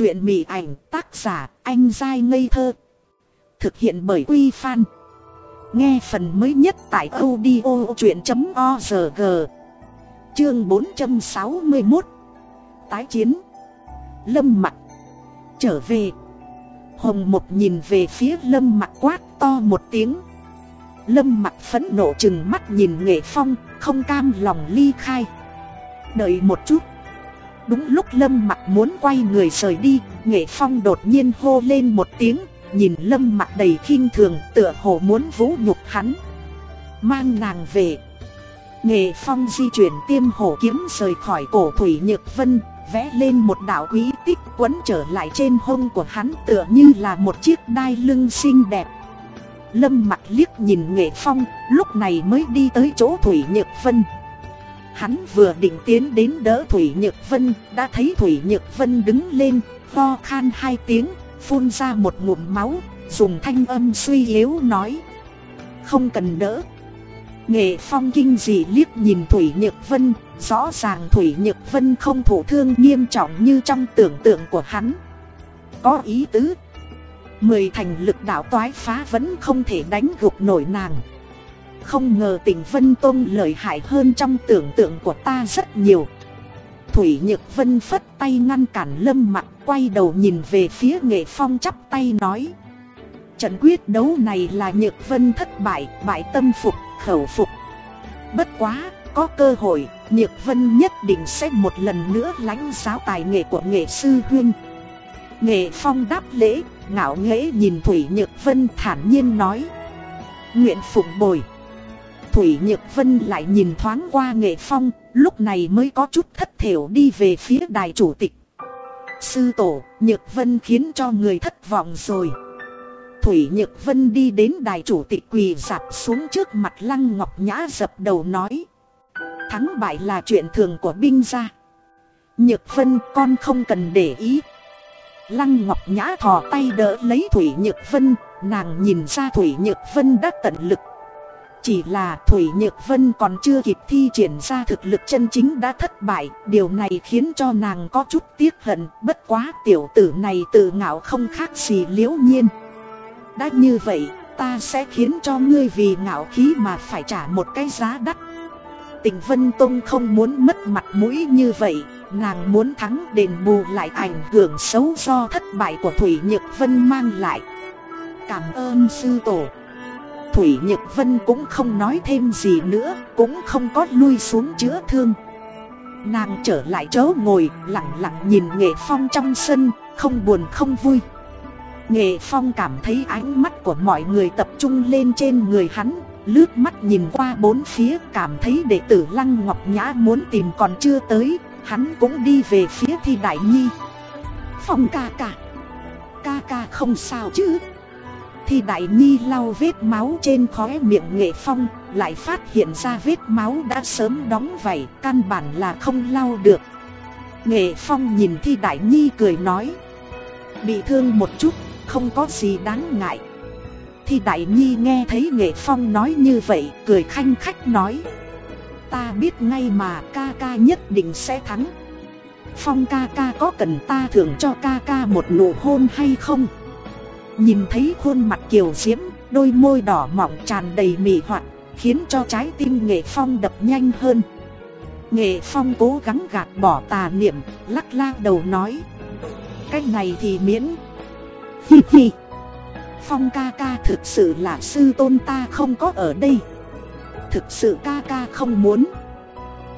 Chuyện mị ảnh tác giả anh dai ngây thơ. Thực hiện bởi Quy Phan. Nghe phần mới nhất tại audio chuyện.org. Chương 461. Tái chiến. Lâm mặt. Trở về. Hồng một nhìn về phía lâm mặt quát to một tiếng. Lâm mặt phẫn nộ chừng mắt nhìn nghệ phong, không cam lòng ly khai. Đợi một chút. Đúng lúc Lâm mặt muốn quay người rời đi, Nghệ Phong đột nhiên hô lên một tiếng, nhìn Lâm mặt đầy khinh thường tựa hồ muốn vũ nhục hắn. Mang nàng về. Nghệ Phong di chuyển tiêm hổ kiếm rời khỏi cổ Thủy Nhược Vân, vẽ lên một đạo quý tích quấn trở lại trên hông của hắn tựa như là một chiếc đai lưng xinh đẹp. Lâm mặt liếc nhìn Nghệ Phong, lúc này mới đi tới chỗ Thủy Nhược Vân. Hắn vừa định tiến đến đỡ Thủy Nhược Vân, đã thấy Thủy Nhược Vân đứng lên, ho khan hai tiếng, phun ra một ngụm máu, dùng thanh âm suy yếu nói. Không cần đỡ. Nghệ Phong kinh dị liếc nhìn Thủy Nhược Vân, rõ ràng Thủy Nhược Vân không thổ thương nghiêm trọng như trong tưởng tượng của hắn. Có ý tứ. Mười thành lực đạo toái phá vẫn không thể đánh gục nổi nàng. Không ngờ tỉnh Vân Tôn lợi hại hơn trong tưởng tượng của ta rất nhiều. Thủy Nhược Vân phất tay ngăn cản lâm mặt quay đầu nhìn về phía nghệ phong chắp tay nói. Trận quyết đấu này là Nhược Vân thất bại, bại tâm phục, khẩu phục. Bất quá, có cơ hội, Nhược Vân nhất định sẽ một lần nữa lãnh giáo tài nghệ của nghệ sư huyên. Nghệ phong đáp lễ, ngạo nghễ nhìn Thủy Nhược Vân thản nhiên nói. Nguyện phụng bồi. Thủy Nhược Vân lại nhìn thoáng qua nghệ phong, lúc này mới có chút thất thểu đi về phía đài chủ tịch. Sư tổ, Nhược Vân khiến cho người thất vọng rồi. Thủy Nhược Vân đi đến đài chủ tịch quỳ dạp xuống trước mặt Lăng Ngọc Nhã dập đầu nói. Thắng bại là chuyện thường của binh gia. Nhược Vân con không cần để ý. Lăng Ngọc Nhã thò tay đỡ lấy Thủy Nhược Vân, nàng nhìn ra Thủy Nhược Vân đã tận lực chỉ là Thủy Nhược Vân còn chưa kịp thi triển ra thực lực chân chính đã thất bại. Điều này khiến cho nàng có chút tiếc hận. Bất quá tiểu tử này tự ngạo không khác gì liễu nhiên. Đã như vậy, ta sẽ khiến cho ngươi vì ngạo khí mà phải trả một cái giá đắt. Tình Vân Tông không muốn mất mặt mũi như vậy. Nàng muốn thắng đền bù lại ảnh hưởng xấu do thất bại của Thủy Nhược Vân mang lại. Cảm ơn sư tổ. Thủy Nhược Vân cũng không nói thêm gì nữa, cũng không có lui xuống chữa thương. Nàng trở lại chỗ ngồi, lặng lặng nhìn Nghệ Phong trong sân, không buồn không vui. Nghệ Phong cảm thấy ánh mắt của mọi người tập trung lên trên người hắn, lướt mắt nhìn qua bốn phía cảm thấy đệ tử Lăng Ngọc Nhã muốn tìm còn chưa tới, hắn cũng đi về phía Thi Đại Nhi. Phong ca ca, ca ca không sao chứ? Thi Đại Nhi lau vết máu trên khóe miệng nghệ phong, Lại phát hiện ra vết máu đã sớm đóng vảy, Căn bản là không lau được. Nghệ phong nhìn Thi Đại Nhi cười nói, Bị thương một chút, không có gì đáng ngại. Thi Đại Nhi nghe thấy Nghệ Phong nói như vậy, Cười khanh khách nói, Ta biết ngay mà, ca ca nhất định sẽ thắng. Phong ca ca có cần ta thưởng cho ca ca một nụ hôn hay không? Nhìn thấy khuôn mặt kiều diễm, đôi môi đỏ mọng tràn đầy mị hoạt, khiến cho trái tim nghệ phong đập nhanh hơn. Nghệ phong cố gắng gạt bỏ tà niệm, lắc la đầu nói. Cách này thì miễn. Hi hi. Phong ca ca thực sự là sư tôn ta không có ở đây. Thực sự ca ca không muốn.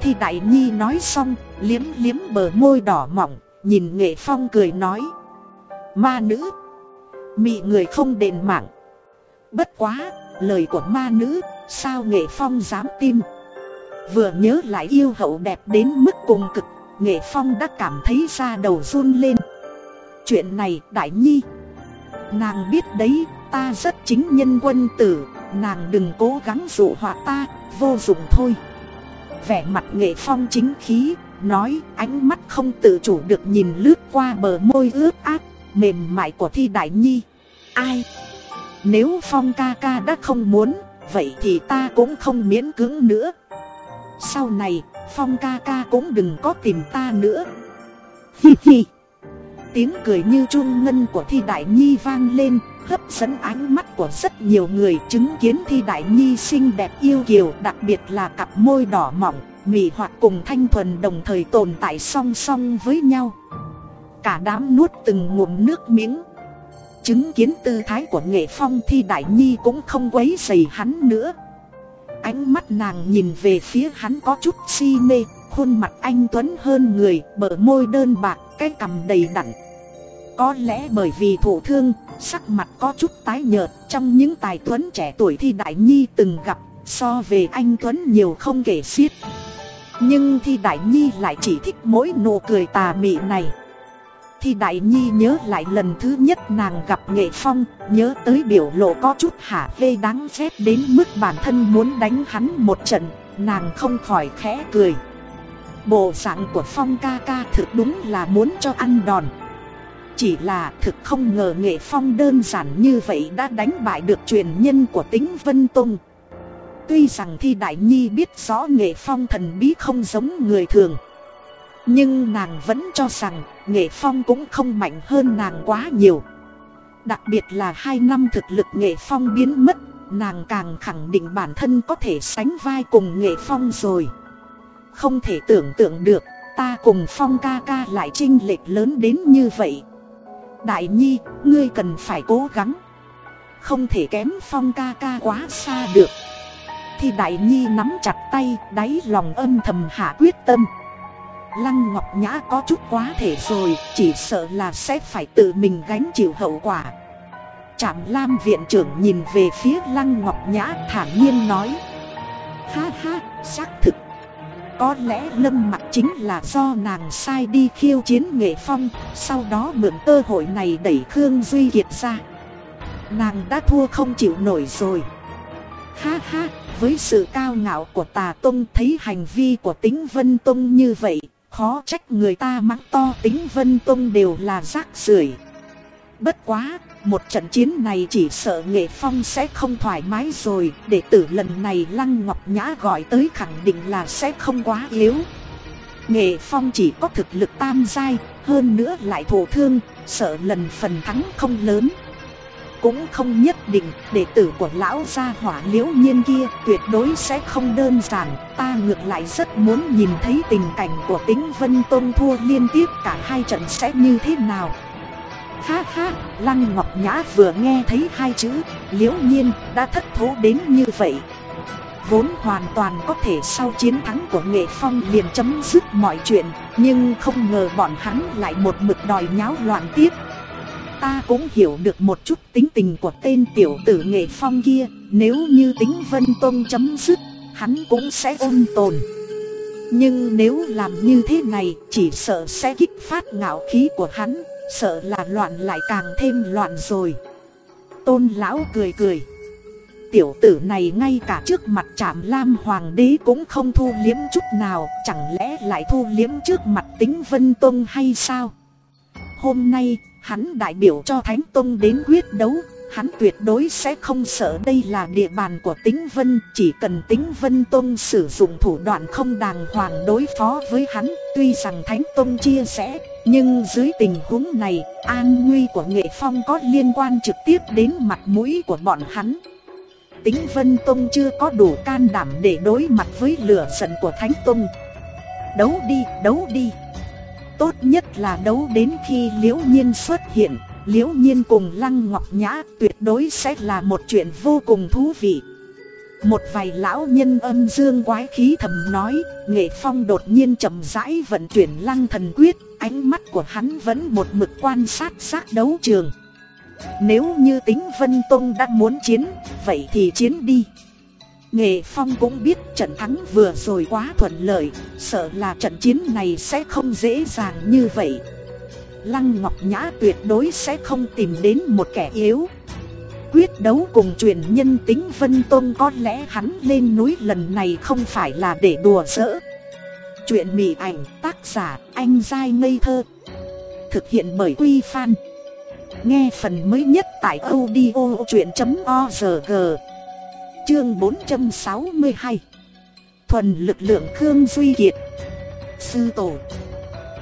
Thì đại nhi nói xong, liếm liếm bờ môi đỏ mỏng, nhìn nghệ phong cười nói. Ma nữ Mị người không đền mạng. Bất quá, lời của ma nữ, sao nghệ phong dám tin? Vừa nhớ lại yêu hậu đẹp đến mức cùng cực Nghệ phong đã cảm thấy da đầu run lên. Chuyện này đại nhi. Nàng biết đấy ta rất chính nhân quân tử Nàng đừng cố gắng dụ họa ta Vô dụng thôi. Vẻ mặt nghệ phong chính khí Nói ánh mắt không tự chủ được nhìn lướt qua bờ môi ướt át mềm mại của thi đại nhi Ai? Nếu Phong ca ca đã không muốn, vậy thì ta cũng không miễn cưỡng nữa. Sau này, Phong ca ca cũng đừng có tìm ta nữa. Hi hi. Tiếng cười như chuông ngân của Thi Đại Nhi vang lên Hấp dẫn ánh mắt của rất nhiều người chứng kiến Thi Đại Nhi xinh đẹp yêu kiều Đặc biệt là cặp môi đỏ mỏng mì hoặc cùng thanh thuần đồng thời tồn tại song song với nhau Cả đám nuốt từng ngụm nước miếng. Chứng kiến tư thái của nghệ phong Thi Đại Nhi cũng không quấy dày hắn nữa. Ánh mắt nàng nhìn về phía hắn có chút si mê Khuôn mặt anh Tuấn hơn người, bờ môi đơn bạc, cái cằm đầy đặn. Có lẽ bởi vì thổ thương, sắc mặt có chút tái nhợt Trong những tài Tuấn trẻ tuổi thì Đại Nhi từng gặp So về anh Tuấn nhiều không kể xiết. Nhưng thì Đại Nhi lại chỉ thích mỗi nụ cười tà mị này thì Đại Nhi nhớ lại lần thứ nhất nàng gặp Nghệ Phong, nhớ tới biểu lộ có chút hả hê đáng ghét đến mức bản thân muốn đánh hắn một trận, nàng không khỏi khẽ cười. Bộ dạng của Phong ca ca thực đúng là muốn cho ăn đòn. Chỉ là thực không ngờ Nghệ Phong đơn giản như vậy đã đánh bại được truyền nhân của tính Vân Tông. Tuy rằng Thi Đại Nhi biết rõ Nghệ Phong thần bí không giống người thường. Nhưng nàng vẫn cho rằng Nghệ Phong cũng không mạnh hơn nàng quá nhiều. Đặc biệt là hai năm thực lực Nghệ Phong biến mất Nàng càng khẳng định bản thân có thể sánh vai cùng Nghệ Phong rồi. Không thể tưởng tượng được Ta cùng Phong ca ca lại trinh lệch lớn đến như vậy. Đại Nhi, ngươi cần phải cố gắng. Không thể kém Phong ca ca quá xa được. Thì Đại Nhi nắm chặt tay, đáy lòng âm thầm hạ quyết tâm. Lăng Ngọc Nhã có chút quá thể rồi, chỉ sợ là sẽ phải tự mình gánh chịu hậu quả. Trạm Lam viện trưởng nhìn về phía Lăng Ngọc Nhã thản nhiên nói. Ha ha, xác thực. Có lẽ lâm mặt chính là do nàng sai đi khiêu chiến nghệ phong, sau đó mượn cơ hội này đẩy Khương Duy Kiệt ra. Nàng đã thua không chịu nổi rồi. Ha ha, với sự cao ngạo của tà Tông thấy hành vi của tính Vân Tông như vậy, Khó trách người ta mắng to tính Vân Tông đều là rác rưởi. Bất quá, một trận chiến này chỉ sợ Nghệ Phong sẽ không thoải mái rồi, để tử lần này Lăng Ngọc Nhã gọi tới khẳng định là sẽ không quá yếu. Nghệ Phong chỉ có thực lực tam giai, hơn nữa lại thổ thương, sợ lần phần thắng không lớn. Cũng không nhất định đệ tử của lão gia hỏa liễu nhiên kia tuyệt đối sẽ không đơn giản. Ta ngược lại rất muốn nhìn thấy tình cảnh của tính Vân Tôn thua liên tiếp cả hai trận sẽ như thế nào. Ha ha, Lăng Ngọc Nhã vừa nghe thấy hai chữ liễu nhiên đã thất thố đến như vậy. Vốn hoàn toàn có thể sau chiến thắng của Nghệ Phong liền chấm dứt mọi chuyện Nhưng không ngờ bọn hắn lại một mực đòi nháo loạn tiếp ta cũng hiểu được một chút tính tình của tên tiểu tử nghệ phong kia Nếu như tính vân tôn chấm dứt, hắn cũng sẽ ôn tồn. Nhưng nếu làm như thế này chỉ sợ sẽ kích phát ngạo khí của hắn Sợ là loạn lại càng thêm loạn rồi. Tôn lão cười cười. Tiểu tử này ngay cả trước mặt trạm lam hoàng đế cũng không thu liếm chút nào Chẳng lẽ lại thu liếm trước mặt tính vân tôn hay sao? Hôm nay Hắn đại biểu cho Thánh Tông đến quyết đấu, hắn tuyệt đối sẽ không sợ đây là địa bàn của tính vân Chỉ cần tính vân Tông sử dụng thủ đoạn không đàng hoàng đối phó với hắn Tuy rằng Thánh Tông chia sẻ, nhưng dưới tình huống này An nguy của Nghệ Phong có liên quan trực tiếp đến mặt mũi của bọn hắn. Tính Vân Tông chưa có đủ can đảm để đối mặt với lửa giận của Thánh Tông. Đấu đi, đấu đi. Tốt nhất là đấu đến khi liễu nhiên xuất hiện. Liễu nhiên cùng Lăng Ngọc Nhã tuyệt đối sẽ là một chuyện vô cùng thú vị. Một vài lão nhân âm dương quái khí thầm nói, Nghệ Phong đột nhiên chậm rãi vận chuyển Lăng Thần Quyết, Ánh mắt của hắn vẫn một mực quan sát sát đấu trường. Nếu như tính Vân Tông đã muốn chiến, Vậy thì chiến đi. Nghệ Phong cũng biết trận thắng vừa rồi quá thuận lợi, sợ là trận chiến này sẽ không dễ dàng như vậy. Lăng Ngọc Nhã tuyệt đối sẽ không tìm đến một kẻ yếu. Quyết đấu cùng truyền nhân tính Vân Tôn có lẽ hắn lên núi lần này không phải là để đùa giỡn. Chuyện mị ảnh tác giả anh dai ngây thơ Thực hiện bởi Quy Phan Nghe phần mới nhất tại audio chuyện.org Chương 462 Thuần lực lượng Khương Duy Kiệt. Sư Tổ.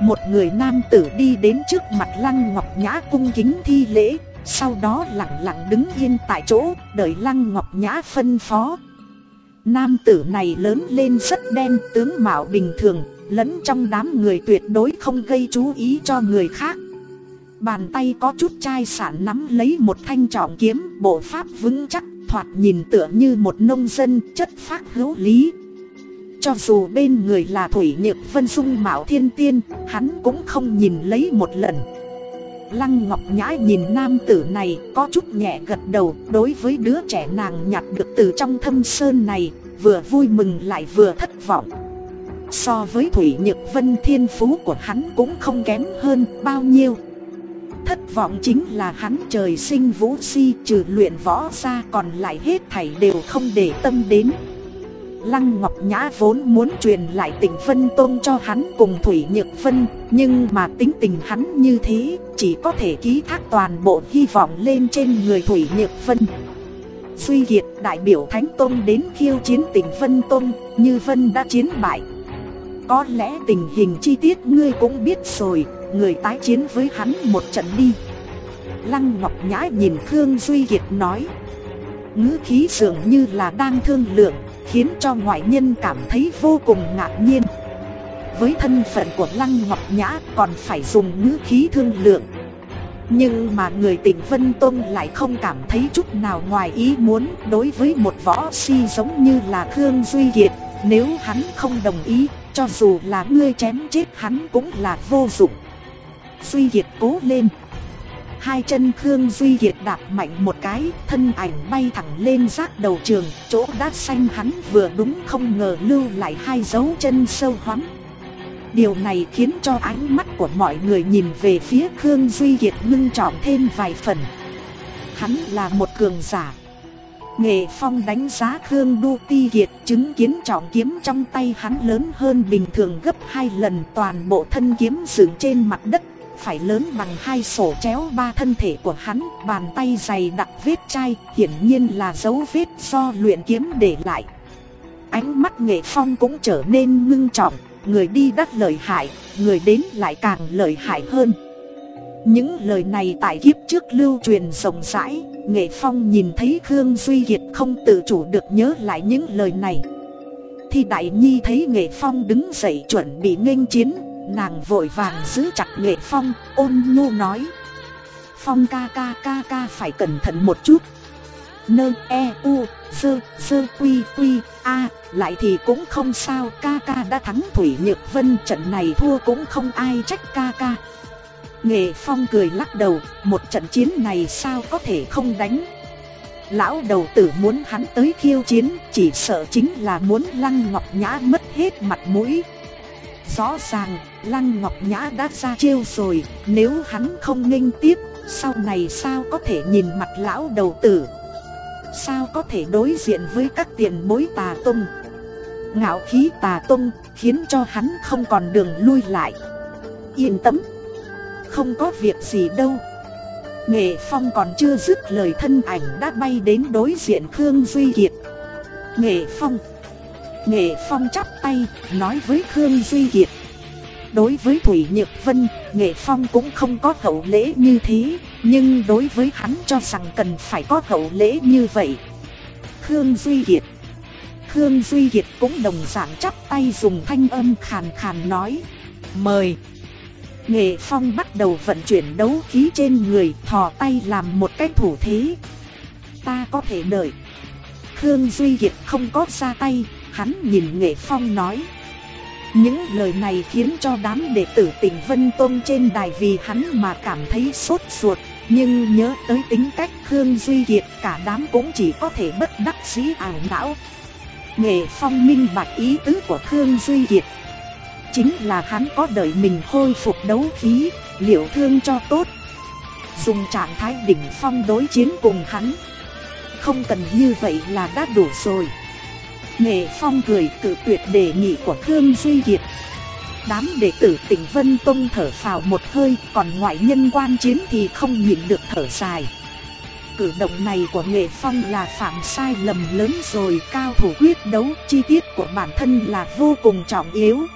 Một người nam tử đi đến trước mặt Lăng Ngọc Nhã cung kính thi lễ, Sau đó lặng lặng đứng yên tại chỗ, đợi Lăng Ngọc Nhã phân phó. Nam tử này lớn lên rất đen, tướng mạo bình thường, Lẫn trong đám người tuyệt đối không gây chú ý cho người khác. Bàn tay có chút chai sản nắm lấy một thanh trọng kiếm, Bộ pháp vững chắc thoạt nhìn tựa như một nông dân chất phác hữu lý. Cho dù bên người là Thủy Nhược Vân Dung Mạo Thiên Tiên, Hắn cũng không nhìn lấy một lần. Lăng Ngọc Nhã nhìn nam tử này có chút nhẹ gật đầu Đối với đứa trẻ nàng nhặt được từ trong thâm sơn này, Vừa vui mừng lại vừa thất vọng. So với Thủy Nhược Vân thiên phú của hắn cũng không kém hơn bao nhiêu. Thất vọng chính là hắn trời sinh vũ si, trừ luyện võ ra còn lại hết thảy đều không để tâm đến. Lăng Ngọc Nhã vốn muốn truyền lại tình Vân Tôn cho hắn cùng Thủy Nhược Vân, Nhưng mà tính tình hắn như thế, chỉ có thể ký thác toàn bộ hy vọng lên trên người Thủy Nhược Vân. Duy Kiệt đại biểu Thánh Tôn đến khiêu chiến tình Vân Tôn, Như Vân đã chiến bại. Có lẽ tình hình chi tiết ngươi cũng biết rồi. Người tái chiến với hắn một trận đi. Lăng Ngọc Nhã nhìn Khương Duy Kiệt nói. Ngữ khí dường như là đang thương lượng, Khiến cho ngoại nhân cảm thấy vô cùng ngạc nhiên. Với thân phận của Lăng Ngọc Nhã còn phải dùng ngữ khí thương lượng. Nhưng mà người tỉnh Vân Tôn lại không cảm thấy chút nào ngoài ý muốn Đối với một võ si giống như là Khương Duy Kiệt. Nếu hắn không đồng ý, cho dù là ngươi chém chết hắn cũng là vô dụng. Duy Kiệt cố lên. Hai chân Khương Duy Kiệt đạp mạnh một cái, Thân ảnh bay thẳng lên rác đầu trường, Chỗ đá xanh hắn vừa đúng không ngờ lưu lại hai dấu chân sâu hoắm. Điều này khiến cho ánh mắt của mọi người nhìn về phía Khương Duy Kiệt ngưng trọng thêm vài phần. Hắn là một cường giả. Nghệ Phong đánh giá Khương Đu Ti Kiệt chứng kiến trọng kiếm trong tay hắn lớn hơn bình thường gấp hai lần toàn bộ thân kiếm dựng trên mặt đất phải lớn bằng hai sổ chéo ba thân thể của hắn, bàn tay dày đặc vết chai, hiển nhiên là dấu vết do luyện kiếm để lại. Ánh mắt nghệ phong cũng trở nên ngưng trọng, người đi đắt lợi hại, người đến lại càng lợi hại hơn. Những lời này tại kiếp trước lưu truyền rộng rãi, nghệ phong nhìn thấy Khương Duy Kiệt không tự chủ được nhớ lại những lời này. Thì Đại Nhi thấy nghệ phong đứng dậy chuẩn bị nghênh chiến, Nàng vội vàng giữ chặt nghệ phong ôn nhu nói. Phong ca ca ca ca phải cẩn thận một chút. Nơ e u sơ sơ quy quy a lại thì cũng không sao ca ca đã thắng Thủy Nhược Vân trận này thua cũng không ai trách ca ca. Nghệ Phong cười lắc đầu một trận chiến này sao có thể không đánh? Lão đầu tử muốn hắn tới khiêu chiến chỉ sợ chính là muốn Lăng Ngọc Nhã mất hết mặt mũi. Rõ ràng, Lăng Ngọc Nhã đã ra chiêu rồi, nếu hắn không nghênh tiếp, sau này sao có thể nhìn mặt lão đầu tử? Sao có thể đối diện với các tiền bối tà tung? Ngạo khí tà tung khiến cho hắn không còn đường lui lại. Yên tâm, không có việc gì đâu. Nghệ Phong còn chưa dứt lời thân ảnh đã bay đến đối diện Khương Duy Kiệt. Nghệ Phong Nghệ Phong chắp tay, nói với Khương Duy Kiệt. Đối với Thủy Nhược Vân, Nghệ Phong cũng không có hậu lễ như thế, nhưng đối với hắn cho rằng cần phải có hậu lễ như vậy. Khương Duy Kiệt. Khương Duy Kiệt cũng đồng dạng chắp tay dùng thanh âm khàn khàn nói Mời. Nghệ Phong bắt đầu vận chuyển đấu khí trên người thò tay làm một cái thủ thế. Ta có thể đợi. Khương Duy Kiệt không có ra tay Hắn nhìn Nghệ Phong nói những lời này khiến cho đám đệ tử tỉnh Vân Tôn trên đài vì hắn mà cảm thấy sốt ruột. Nhưng nhớ tới tính cách Khương Duy Kiệt cả đám cũng chỉ có thể bất đắc dĩ ảo não. Nghệ Phong minh bạch ý tứ của Khương Duy Kiệt. Chính là hắn có đợi mình khôi phục đấu khí, liệu thương cho tốt. Dùng trạng thái đỉnh phong đối chiến cùng hắn. Không cần như vậy là đã đủ rồi. Nghệ Phong cười tự tuyệt đề nghị của Khương Duy Kiệt Đám đệ tử tỉnh Vân Tông thở phào một hơi, Còn ngoại nhân quan chiến thì không nhịn được thở dài Cử động này của Nghệ Phong là phạm sai lầm lớn rồi Cao thủ quyết đấu, chi tiết của bản thân là vô cùng trọng yếu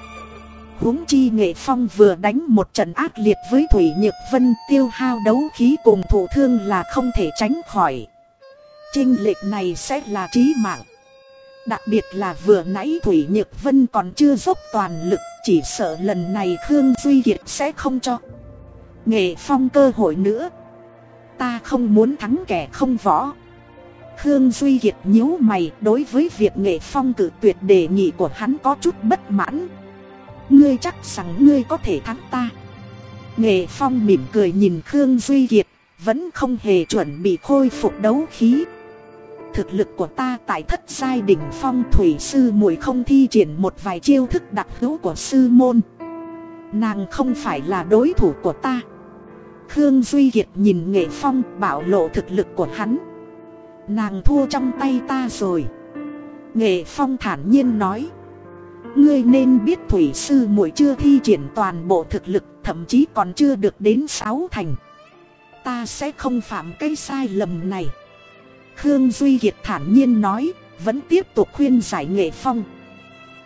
huống chi nghệ phong vừa đánh một trận ác liệt với Thủy Nhược Vân, tiêu hao đấu khí cùng thủ thương là không thể tránh khỏi. Trinh lệch này sẽ là trí mạng. Đặc biệt là vừa nãy Thủy Nhược Vân còn chưa dốc toàn lực, chỉ sợ lần này Khương Duy Kiệt sẽ không cho. Nghệ phong cơ hội nữa. Ta không muốn thắng kẻ không võ. Khương Duy Kiệt nhíu mày đối với việc nghệ phong cử tuyệt đề nghị của hắn có chút bất mãn. Ngươi chắc rằng ngươi có thể thắng ta. Nghệ phong mỉm cười nhìn Khương Duy Kiệt, vẫn không hề chuẩn bị khôi phục đấu khí. Thực lực của ta tại thất giai đỉnh phong thủy sư muội không thi triển một vài chiêu thức đặc hữu của sư môn. Nàng không phải là đối thủ của ta. Khương Duy Kiệt nhìn nghệ phong bảo lộ thực lực của hắn. Nàng thua trong tay ta rồi. Nghệ phong thản nhiên nói. Ngươi nên biết thủy sư muội chưa thi triển toàn bộ thực lực, thậm chí còn chưa được đến sáu thành. Ta sẽ không phạm cái sai lầm này. Khương Duy Kiệt thản nhiên nói, vẫn tiếp tục khuyên giải nghệ phong.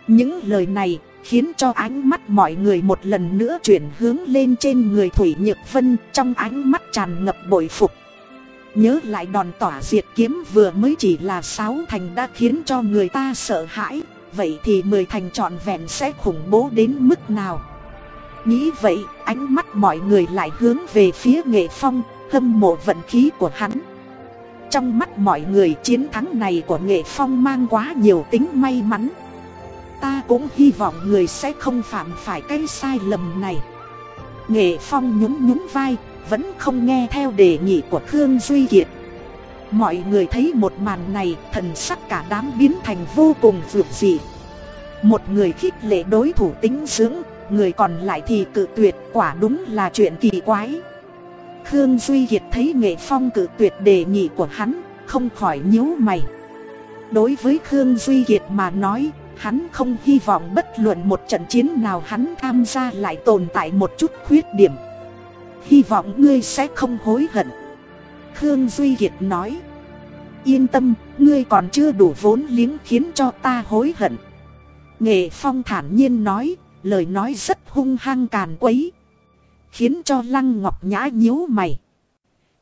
Những lời này khiến cho ánh mắt mọi người một lần nữa chuyển hướng lên trên người Thủy Nhược Vân trong ánh mắt tràn ngập bội phục. Nhớ lại đòn tỏa diệt kiếm vừa mới chỉ là sáu thành đã khiến cho người ta sợ hãi, vậy thì mười thành trọn vẹn sẽ khủng bố đến mức nào. Nghĩ vậy, ánh mắt mọi người lại hướng về phía nghệ phong, hâm mộ vận khí của hắn. Trong mắt mọi người chiến thắng này của nghệ phong mang quá nhiều tính may mắn. Ta cũng hy vọng người sẽ không phạm phải cái sai lầm này. Nghệ phong nhún nhún vai, vẫn không nghe theo đề nghị của Khương Duy Kiệt. Mọi người thấy một màn này, thần sắc cả đám biến thành vô cùng vượt dị. Một người khích lệ đối thủ tính dưỡng, người còn lại thì cự tuyệt, quả đúng là chuyện kỳ quái. Khương Duy Kiệt thấy nghệ phong cử tuyệt đề nghị của hắn, không khỏi nhíu mày. Đối với Khương Duy Kiệt mà nói, hắn không hy vọng bất luận một trận chiến nào hắn tham gia lại tồn tại một chút khuyết điểm. Hy vọng ngươi sẽ không hối hận. Khương Duy Kiệt nói. Yên tâm, ngươi còn chưa đủ vốn liếng khiến cho ta hối hận. Nghệ Phong thản nhiên nói, lời nói rất hung hăng càn quấy. Khiến cho Lăng Ngọc Nhã nhíu mày.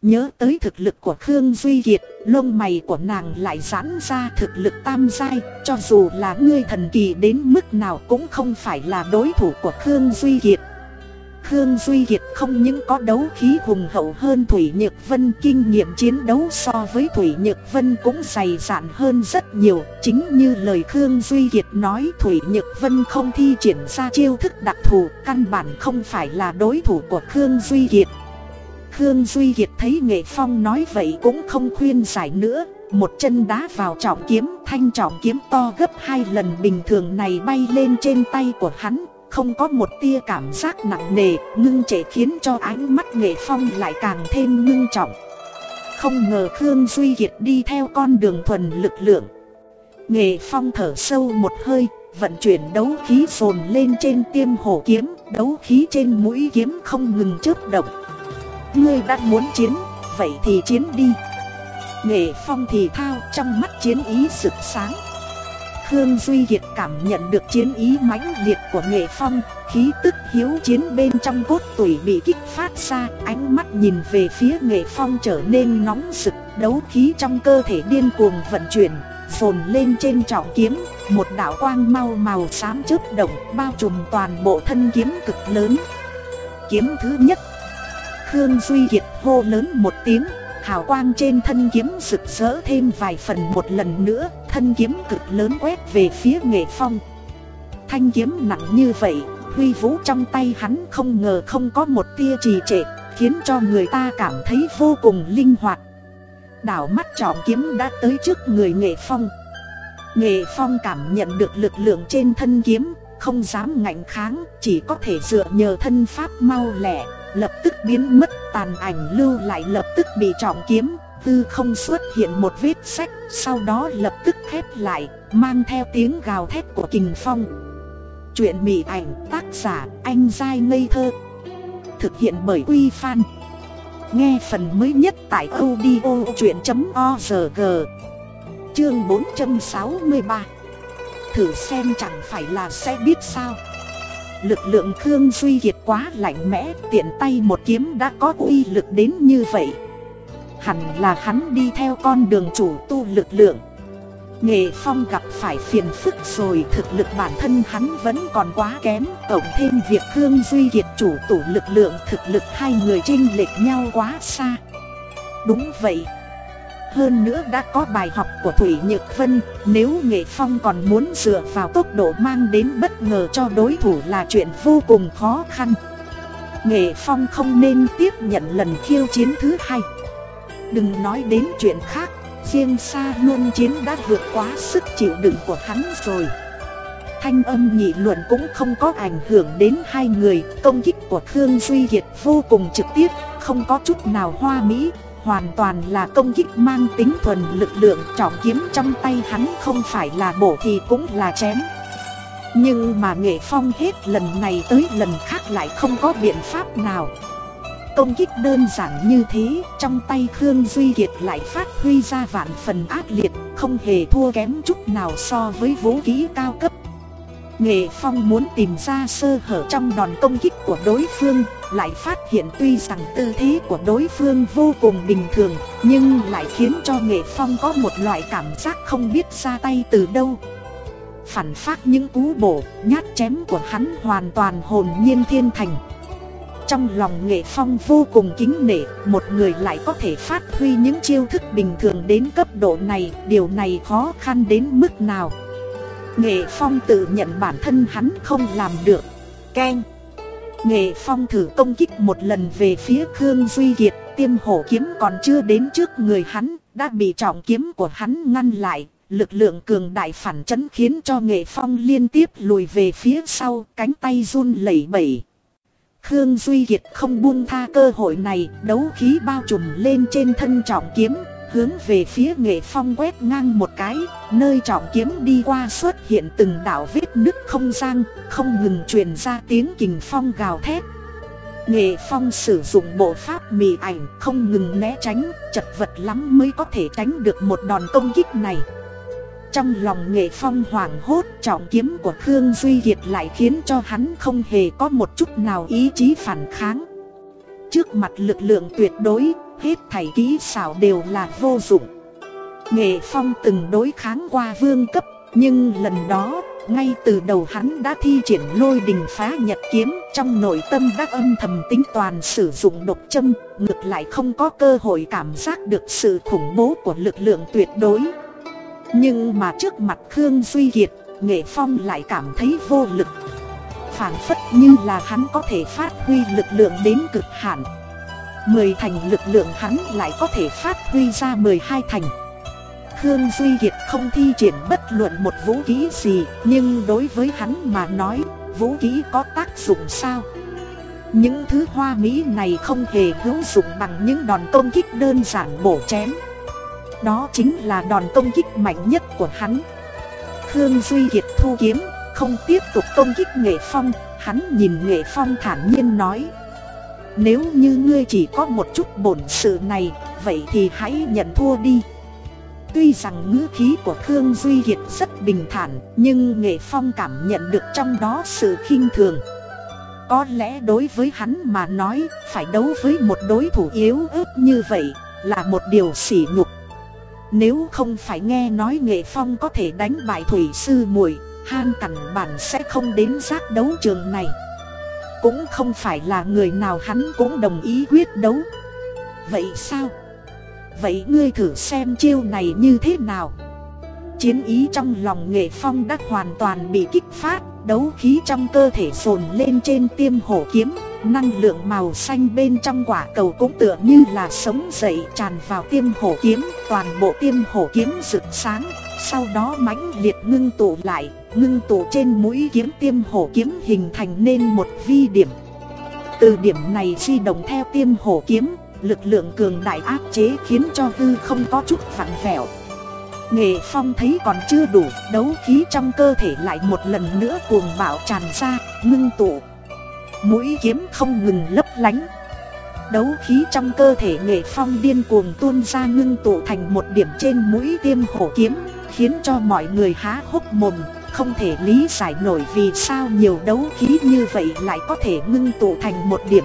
Nhớ tới thực lực của Khương Duy Kiệt, lông mày của nàng lại giãn ra thực lực tam giai, cho dù là ngươi thần kỳ đến mức nào cũng không phải là đối thủ của Khương Duy Kiệt. Khương Duy Kiệt không những có đấu khí hùng hậu hơn Thủy Nhược Vân, Kinh nghiệm chiến đấu so với Thủy Nhược Vân cũng dày dạn hơn rất nhiều. Chính như lời Khương Duy Kiệt nói, Thủy Nhược Vân không thi triển ra chiêu thức đặc thù, Căn bản không phải là đối thủ của Khương Duy Kiệt Khương Duy Kiệt thấy Nghệ Phong nói vậy cũng không khuyên giải nữa, Một chân đá vào trọng kiếm, Thanh trọng kiếm to gấp hai lần bình thường này bay lên trên tay của hắn không có một tia cảm giác nặng nề, ngưng trệ khiến cho ánh mắt nghệ phong lại càng thêm ngưng trọng. Không ngờ Khương Duy Kiệt đi theo con đường thuần lực lượng. Nghệ phong thở sâu một hơi, vận chuyển đấu khí sồn lên trên tiêm hổ kiếm, đấu khí trên mũi kiếm không ngừng chớp động. Ngươi đã muốn chiến, vậy thì chiến đi. Nghệ phong thì thao trong mắt chiến ý rực sáng. Khương Duy Kiệt cảm nhận được chiến ý mãnh liệt của nghệ phong, khí tức hiếu chiến bên trong cốt tủy bị kích phát ra, ánh mắt nhìn về phía nghệ phong trở nên nóng rực, đấu khí trong cơ thể điên cuồng vận chuyển, phồn lên trên trọng kiếm, một đạo quang mau màu xám chớp động bao trùm toàn bộ thân kiếm cực lớn. Kiếm thứ nhất Khương Duy Kiệt hô lớn một tiếng, hào quang trên thân kiếm rực rỡ thêm vài phần một lần nữa, thân kiếm cực lớn quét về phía nghệ phong. Thanh kiếm nặng như vậy, huy vũ trong tay hắn không ngờ không có một tia trì trệ, khiến cho người ta cảm thấy vô cùng linh hoạt. Đảo mắt trọng kiếm đã tới trước người nghệ phong. Nghệ phong cảm nhận được lực lượng trên thân kiếm, không dám ngạnh kháng, chỉ có thể dựa nhờ thân pháp mau lẹ lập tức biến mất, tàn ảnh lưu lại lập tức bị trọng kiếm, tư không xuất hiện một vết sách, sau đó lập tức khép lại, mang theo tiếng gào thét của kình phong. Chuyện mỹ ảnh, tác giả, anh giai ngây thơ. Thực hiện bởi quy fan nghe phần mới nhất tại audio chuyện.org chương 463 thử xem chẳng phải là sẽ biết sao lực lượng Khương Duy Kiệt quá lạnh mẽ, tiện tay một kiếm đã có uy lực đến như vậy. Hẳn là hắn đi theo con đường chủ tu lực lượng. Nghệ Phong gặp phải phiền phức rồi thực lực bản thân hắn vẫn còn quá kém Cộng thêm việc Khương Duy Kiệt chủ tủ lực lượng thực lực hai người chênh lệch nhau quá xa Đúng vậy hơn nữa đã có bài học của Thủy Nhược Vân, Nếu Nghệ Phong còn muốn dựa vào tốc độ mang đến bất ngờ cho đối thủ là chuyện vô cùng khó khăn. Nghệ Phong không nên tiếp nhận lần khiêu chiến thứ hai. Đừng nói đến chuyện khác, Riêng xa luôn chiến đã vượt quá sức chịu đựng của hắn rồi. Thanh âm nghị luận cũng không có ảnh hưởng đến hai người, Công kích của Khương Duy Kiệt vô cùng trực tiếp, Không có chút nào hoa mỹ. Hoàn toàn là công kích mang tính thuần lực lượng trọng kiếm trong tay hắn không phải là bổ thì cũng là chém Nhưng mà nghệ phong hết lần này tới lần khác lại không có biện pháp nào Công kích đơn giản như thế, trong tay Khương Duy Kiệt lại phát huy ra vạn phần ác liệt, không hề thua kém chút nào so với vũ khí cao cấp. Nghệ Phong muốn tìm ra sơ hở trong đòn công kích của đối phương, lại phát hiện tuy rằng tư thế của đối phương vô cùng bình thường, nhưng lại khiến cho Nghệ Phong có một loại cảm giác không biết ra tay từ đâu. Phản phát những cú bổ, nhát chém của hắn hoàn toàn hồn nhiên thiên thành. Trong lòng nghệ phong vô cùng kính nể, một người lại có thể phát huy những chiêu thức bình thường đến cấp độ này, điều này khó khăn đến mức nào. Nghệ phong tự nhận bản thân hắn không làm được. Ken. Nghệ phong thử công kích một lần về phía Khương Duy Kiệt, tiêm hổ kiếm còn chưa đến trước người hắn, đã bị trọng kiếm của hắn ngăn lại. Lực lượng cường đại phản chấn khiến cho nghệ phong liên tiếp lùi về phía sau, cánh tay run lẩy bẩy. Khương Duy Kiệt không buông tha cơ hội này, đấu khí bao trùm lên trên thân trọng kiếm, hướng về phía nghệ phong quét ngang một cái, nơi trọng kiếm đi qua xuất hiện từng đạo vết nứt không gian, không ngừng truyền ra tiếng kình phong gào thét. Nghệ phong sử dụng bộ pháp mì ảnh không ngừng né tránh, chật vật lắm mới có thể tránh được một đòn công kích này. Trong lòng nghệ phong hoảng hốt trọng kiếm của Khương Duy Kiệt lại khiến cho hắn không hề có một chút nào ý chí phản kháng. Trước mặt lực lượng tuyệt đối, hết thảy ký xảo đều là vô dụng. Nghệ phong từng đối kháng qua vương cấp, nhưng lần đó, ngay từ đầu hắn đã thi triển lôi đình phá nhật kiếm, trong nội tâm đã âm thầm tính toàn sử dụng độc châm, ngược lại không có cơ hội cảm giác được sự khủng bố của lực lượng tuyệt đối. Nhưng mà trước mặt Khương Duy Kiệt, Nghệ Phong lại cảm thấy vô lực phản phất như là hắn có thể phát huy lực lượng đến cực hạn Mười thành lực lượng hắn lại có thể phát huy ra mười hai thành. Khương Duy Kiệt không thi triển bất luận một vũ khí gì Nhưng đối với hắn mà nói, vũ khí có tác dụng sao? Những thứ hoa mỹ này không hề hữu dụng bằng những đòn công kích đơn giản bổ chém. Đó chính là đòn công kích mạnh nhất của hắn. Khương Duy Kiệt thu kiếm, không tiếp tục công kích Nghệ Phong. Hắn nhìn Nghệ Phong thản nhiên nói nếu như ngươi chỉ có một chút bổn sự này, vậy thì hãy nhận thua đi. Tuy rằng ngữ khí của Khương Duy Kiệt rất bình thản Nhưng Nghệ Phong cảm nhận được trong đó sự khinh thường. Có lẽ đối với hắn mà nói Phải đấu với một đối thủ yếu ớt như vậy Là một điều sỉ nhục. Nếu không phải nghe nói nghệ phong có thể đánh bại thủy sư muội Han cẩn bản sẽ không đến giác đấu trường này. Cũng không phải là người nào hắn cũng đồng ý quyết đấu Vậy sao? Vậy ngươi thử xem chiêu này như thế nào? Chiến ý trong lòng nghệ phong đã hoàn toàn bị kích phát, Đấu khí trong cơ thể dồn lên trên tiêm hổ kiếm, Năng lượng màu xanh bên trong quả cầu cũng tựa như là sống dậy tràn vào tiêm hổ kiếm, Toàn bộ tiêm hổ kiếm rực sáng sau đó mãnh liệt ngưng tụ lại Ngưng tụ trên mũi kiếm tiêm hổ kiếm hình thành nên một vi điểm Từ điểm này di động theo tiêm hổ kiếm Lực lượng cường đại áp chế khiến cho hư không có chút vặn vẹo Nghệ Phong thấy còn chưa đủ, đấu khí trong cơ thể lại một lần nữa cuồng bạo tràn ra, ngưng tụ. Mũi kiếm không ngừng lấp lánh. Đấu khí trong cơ thể Nghệ Phong điên cuồng tuôn ra ngưng tụ thành một điểm trên mũi tiêm hổ kiếm, khiến cho mọi người há hốc mồm, không thể lý giải nổi vì sao nhiều đấu khí như vậy lại có thể ngưng tụ thành một điểm.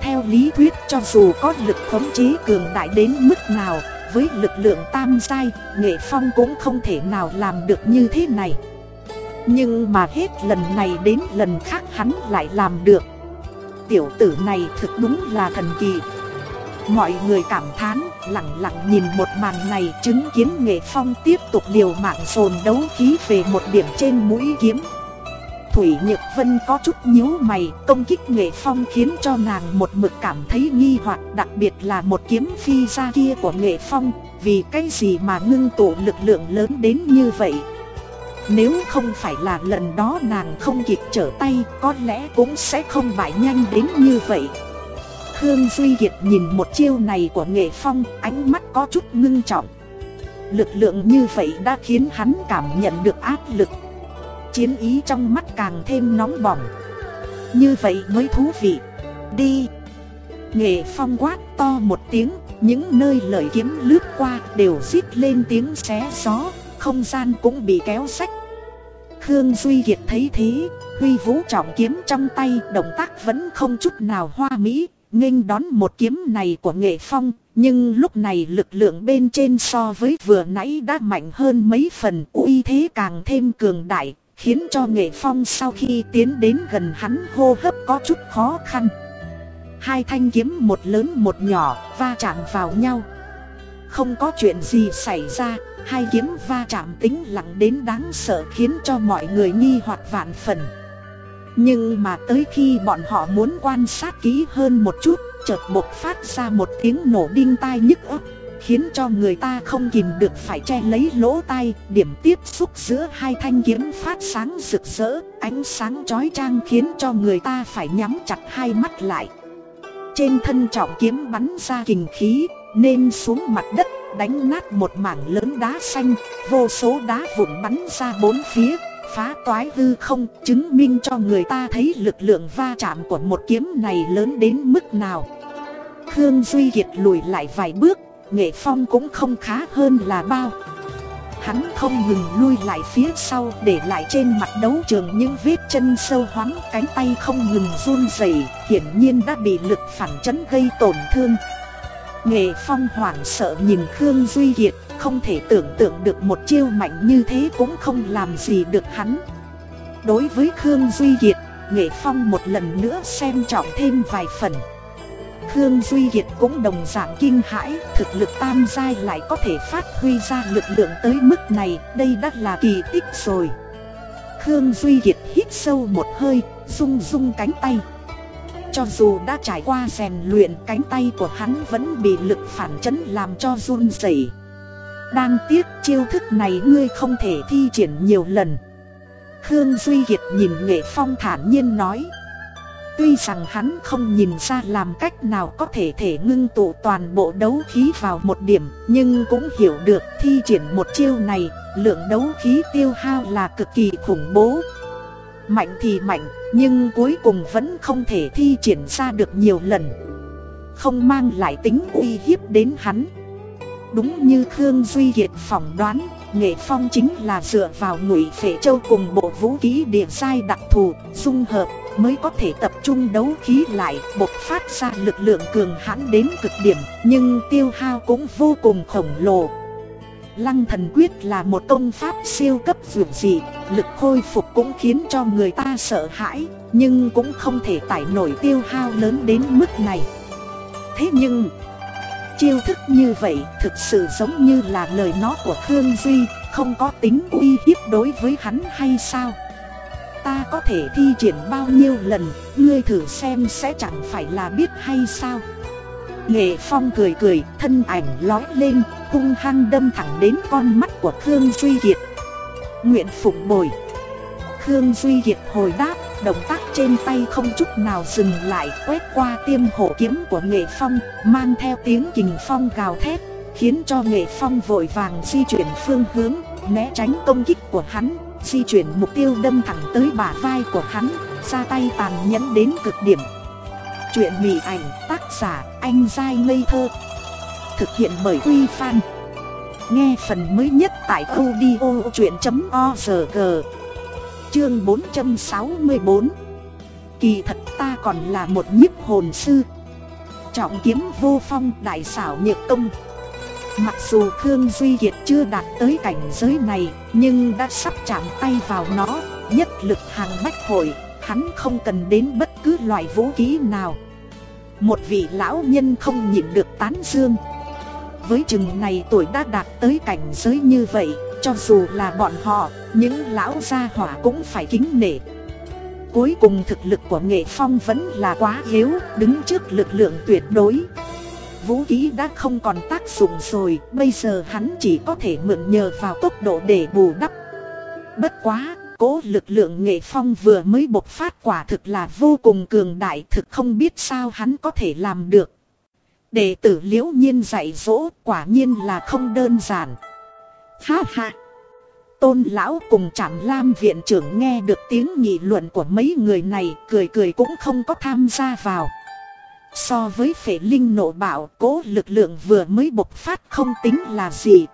Theo lý thuyết cho dù có lực khống chế cường đại đến mức nào Với lực lượng tam giai, nghệ phong cũng không thể nào làm được như thế này. Nhưng mà hết lần này đến lần khác hắn lại làm được. Tiểu tử này thực đúng là thần kỳ. Mọi người cảm thán, lặng lặng nhìn một màn này chứng kiến nghệ phong tiếp tục liều mạng dồn đấu khí về một điểm trên mũi kiếm. Thủy Nhược Vân có chút nhíu mày, công kích nghệ phong khiến cho nàng một mực cảm thấy nghi hoặc đặc biệt là một kiếm phi ra kia của nghệ phong, vì cái gì mà ngưng tụ lực lượng lớn đến như vậy. Nếu không phải là lần đó nàng không kịp trở tay, có lẽ cũng sẽ không bại nhanh đến như vậy. Khương Duy Kiệt nhìn một chiêu này của nghệ phong, ánh mắt có chút ngưng trọng. Lực lượng như vậy đã khiến hắn cảm nhận được áp lực. Chiến ý trong mắt càng thêm nóng bỏng. Như vậy mới thú vị. Đi! Nghệ phong quát to một tiếng, những nơi lời kiếm lướt qua đều rít lên tiếng xé gió, không gian cũng bị kéo sách. Khương Duy Kiệt thấy thế, huy vũ trọng kiếm trong tay, động tác vẫn không chút nào hoa mỹ, nghênh đón một kiếm này của nghệ phong, nhưng lúc này lực lượng bên trên so với vừa nãy đã mạnh hơn mấy phần uy thế càng thêm cường đại, khiến cho nghệ phong sau khi tiến đến gần hắn hô hấp có chút khó khăn. Hai thanh kiếm một lớn một nhỏ va chạm vào nhau. Không có chuyện gì xảy ra, hai kiếm va chạm tính lặng đến đáng sợ khiến cho mọi người nghi hoặc vạn phần. Nhưng mà tới khi bọn họ muốn quan sát kỹ hơn một chút, chợt bộc phát ra một tiếng nổ đinh tai nhức óc, khiến cho người ta không kìm được phải che lấy lỗ tai, điểm tiếp xúc giữa hai thanh kiếm phát sáng rực rỡ, ánh sáng chói chang khiến cho người ta phải nhắm chặt hai mắt lại. Trên thân trọng kiếm bắn ra kình khí, nên xuống mặt đất, đánh nát một mảng lớn đá xanh, vô số đá vụn bắn ra bốn phía, phá toái hư không chứng minh cho người ta thấy lực lượng va chạm của một kiếm này lớn đến mức nào. Khương Duy Kiệt lùi lại vài bước, nghệ phong cũng không khá hơn là bao. Hắn không ngừng lui lại phía sau để lại trên mặt đấu trường những vết chân sâu hoắm cánh tay không ngừng run rẩy, hiển nhiên đã bị lực phản chấn gây tổn thương. Nghệ phong hoảng sợ nhìn Khương Duy Kiệt không thể tưởng tượng được một chiêu mạnh như thế cũng không làm gì được hắn Đối với Khương Duy Kiệt, Nghệ Phong một lần nữa xem trọng thêm vài phần Khương Duy Kiệt cũng đồng dạng kinh hãi, thực lực tam giai lại có thể phát huy ra lực lượng tới mức này, đây đã là kỳ tích rồi. Khương Duy Kiệt hít sâu một hơi, rung rung cánh tay. Cho dù đã trải qua rèn luyện, cánh tay của hắn vẫn bị lực phản chấn làm cho run rẩy. Đang tiếc chiêu thức này ngươi không thể thi triển nhiều lần. Khương Duy Kiệt nhìn Nghệ Phong thản nhiên nói. Tuy rằng hắn không nhìn ra làm cách nào có thể thể ngưng tụ toàn bộ đấu khí vào một điểm Nhưng cũng hiểu được thi triển một chiêu này Lượng đấu khí tiêu hao là cực kỳ khủng bố. Mạnh thì mạnh nhưng cuối cùng vẫn không thể thi triển ra được nhiều lần. Không mang lại tính uy hiếp đến hắn. Đúng như Khương Duy Kiệt phỏng đoán, Nghệ Phong chính là dựa vào ngụy phệ châu cùng bộ vũ khí địa sai đặc thù, dung hợp, mới có thể tập trung đấu khí lại, bộc phát ra lực lượng cường hãn đến cực điểm, nhưng tiêu hao cũng vô cùng khổng lồ. Lăng thần quyết là một công pháp siêu cấp vượt dị, lực khôi phục cũng khiến cho người ta sợ hãi, nhưng cũng không thể tải nổi tiêu hao lớn đến mức này. Thế nhưng chiêu thức như vậy thực sự giống như là lời nói của Khương Duy, không có tính uy hiếp đối với hắn hay sao? Ta có thể thi triển bao nhiêu lần, ngươi thử xem sẽ chẳng phải là biết hay sao? Nghệ Phong cười cười, thân ảnh lói lên, hung hăng đâm thẳng đến con mắt của Khương Duy Kiệt. Nguyện phụng bồi. Khương Duy Kiệt hồi đáp, động tác trên tay không chút nào dừng lại quét qua tiêm hổ kiếm của nghệ phong mang theo tiếng kình phong gào thét khiến cho nghệ phong vội vàng di chuyển phương hướng né tránh công kích của hắn di chuyển mục tiêu đâm thẳng tới bả vai của hắn ra tay tàn nhẫn đến cực điểm chuyện mỉ ảnh tác giả anh dai ngây thơ. Thực hiện bởi quy fan Nghe phần mới nhất tại audio chuyện.org Chương 464 Kỳ thật ta còn là một nhiếp hồn sư. Trọng kiếm vô phong đại xảo nhược công. Mặc dù Khương Duy Kiệt chưa đạt tới cảnh giới này, Nhưng đã sắp chạm tay vào nó, Nhất lực hàng bách hội. Hắn không cần đến bất cứ loại vũ khí nào. Một vị lão nhân không nhịn được tán dương. Với chừng này tuổi đã đạt tới cảnh giới như vậy Cho dù là bọn họ Những lão gia hỏa cũng phải kính nể. Cuối cùng thực lực của nghệ phong vẫn là quá yếu Đứng trước lực lượng tuyệt đối. Vũ khí đã không còn tác dụng rồi Bây giờ hắn chỉ có thể mượn nhờ vào tốc độ để bù đắp. Bất quá, cố lực lượng nghệ phong vừa mới bộc phát quả thực là vô cùng cường đại Thực không biết sao hắn có thể làm được. Đệ tử liễu nhiên dạy dỗ quả nhiên là không đơn giản. Ha ha! Tôn lão cùng trạm lam viện trưởng nghe được tiếng nghị luận của mấy người này Cười cười cũng không có tham gia vào. So với phệ linh nộ bạo cố lực lượng vừa mới bộc phát không tính là gì.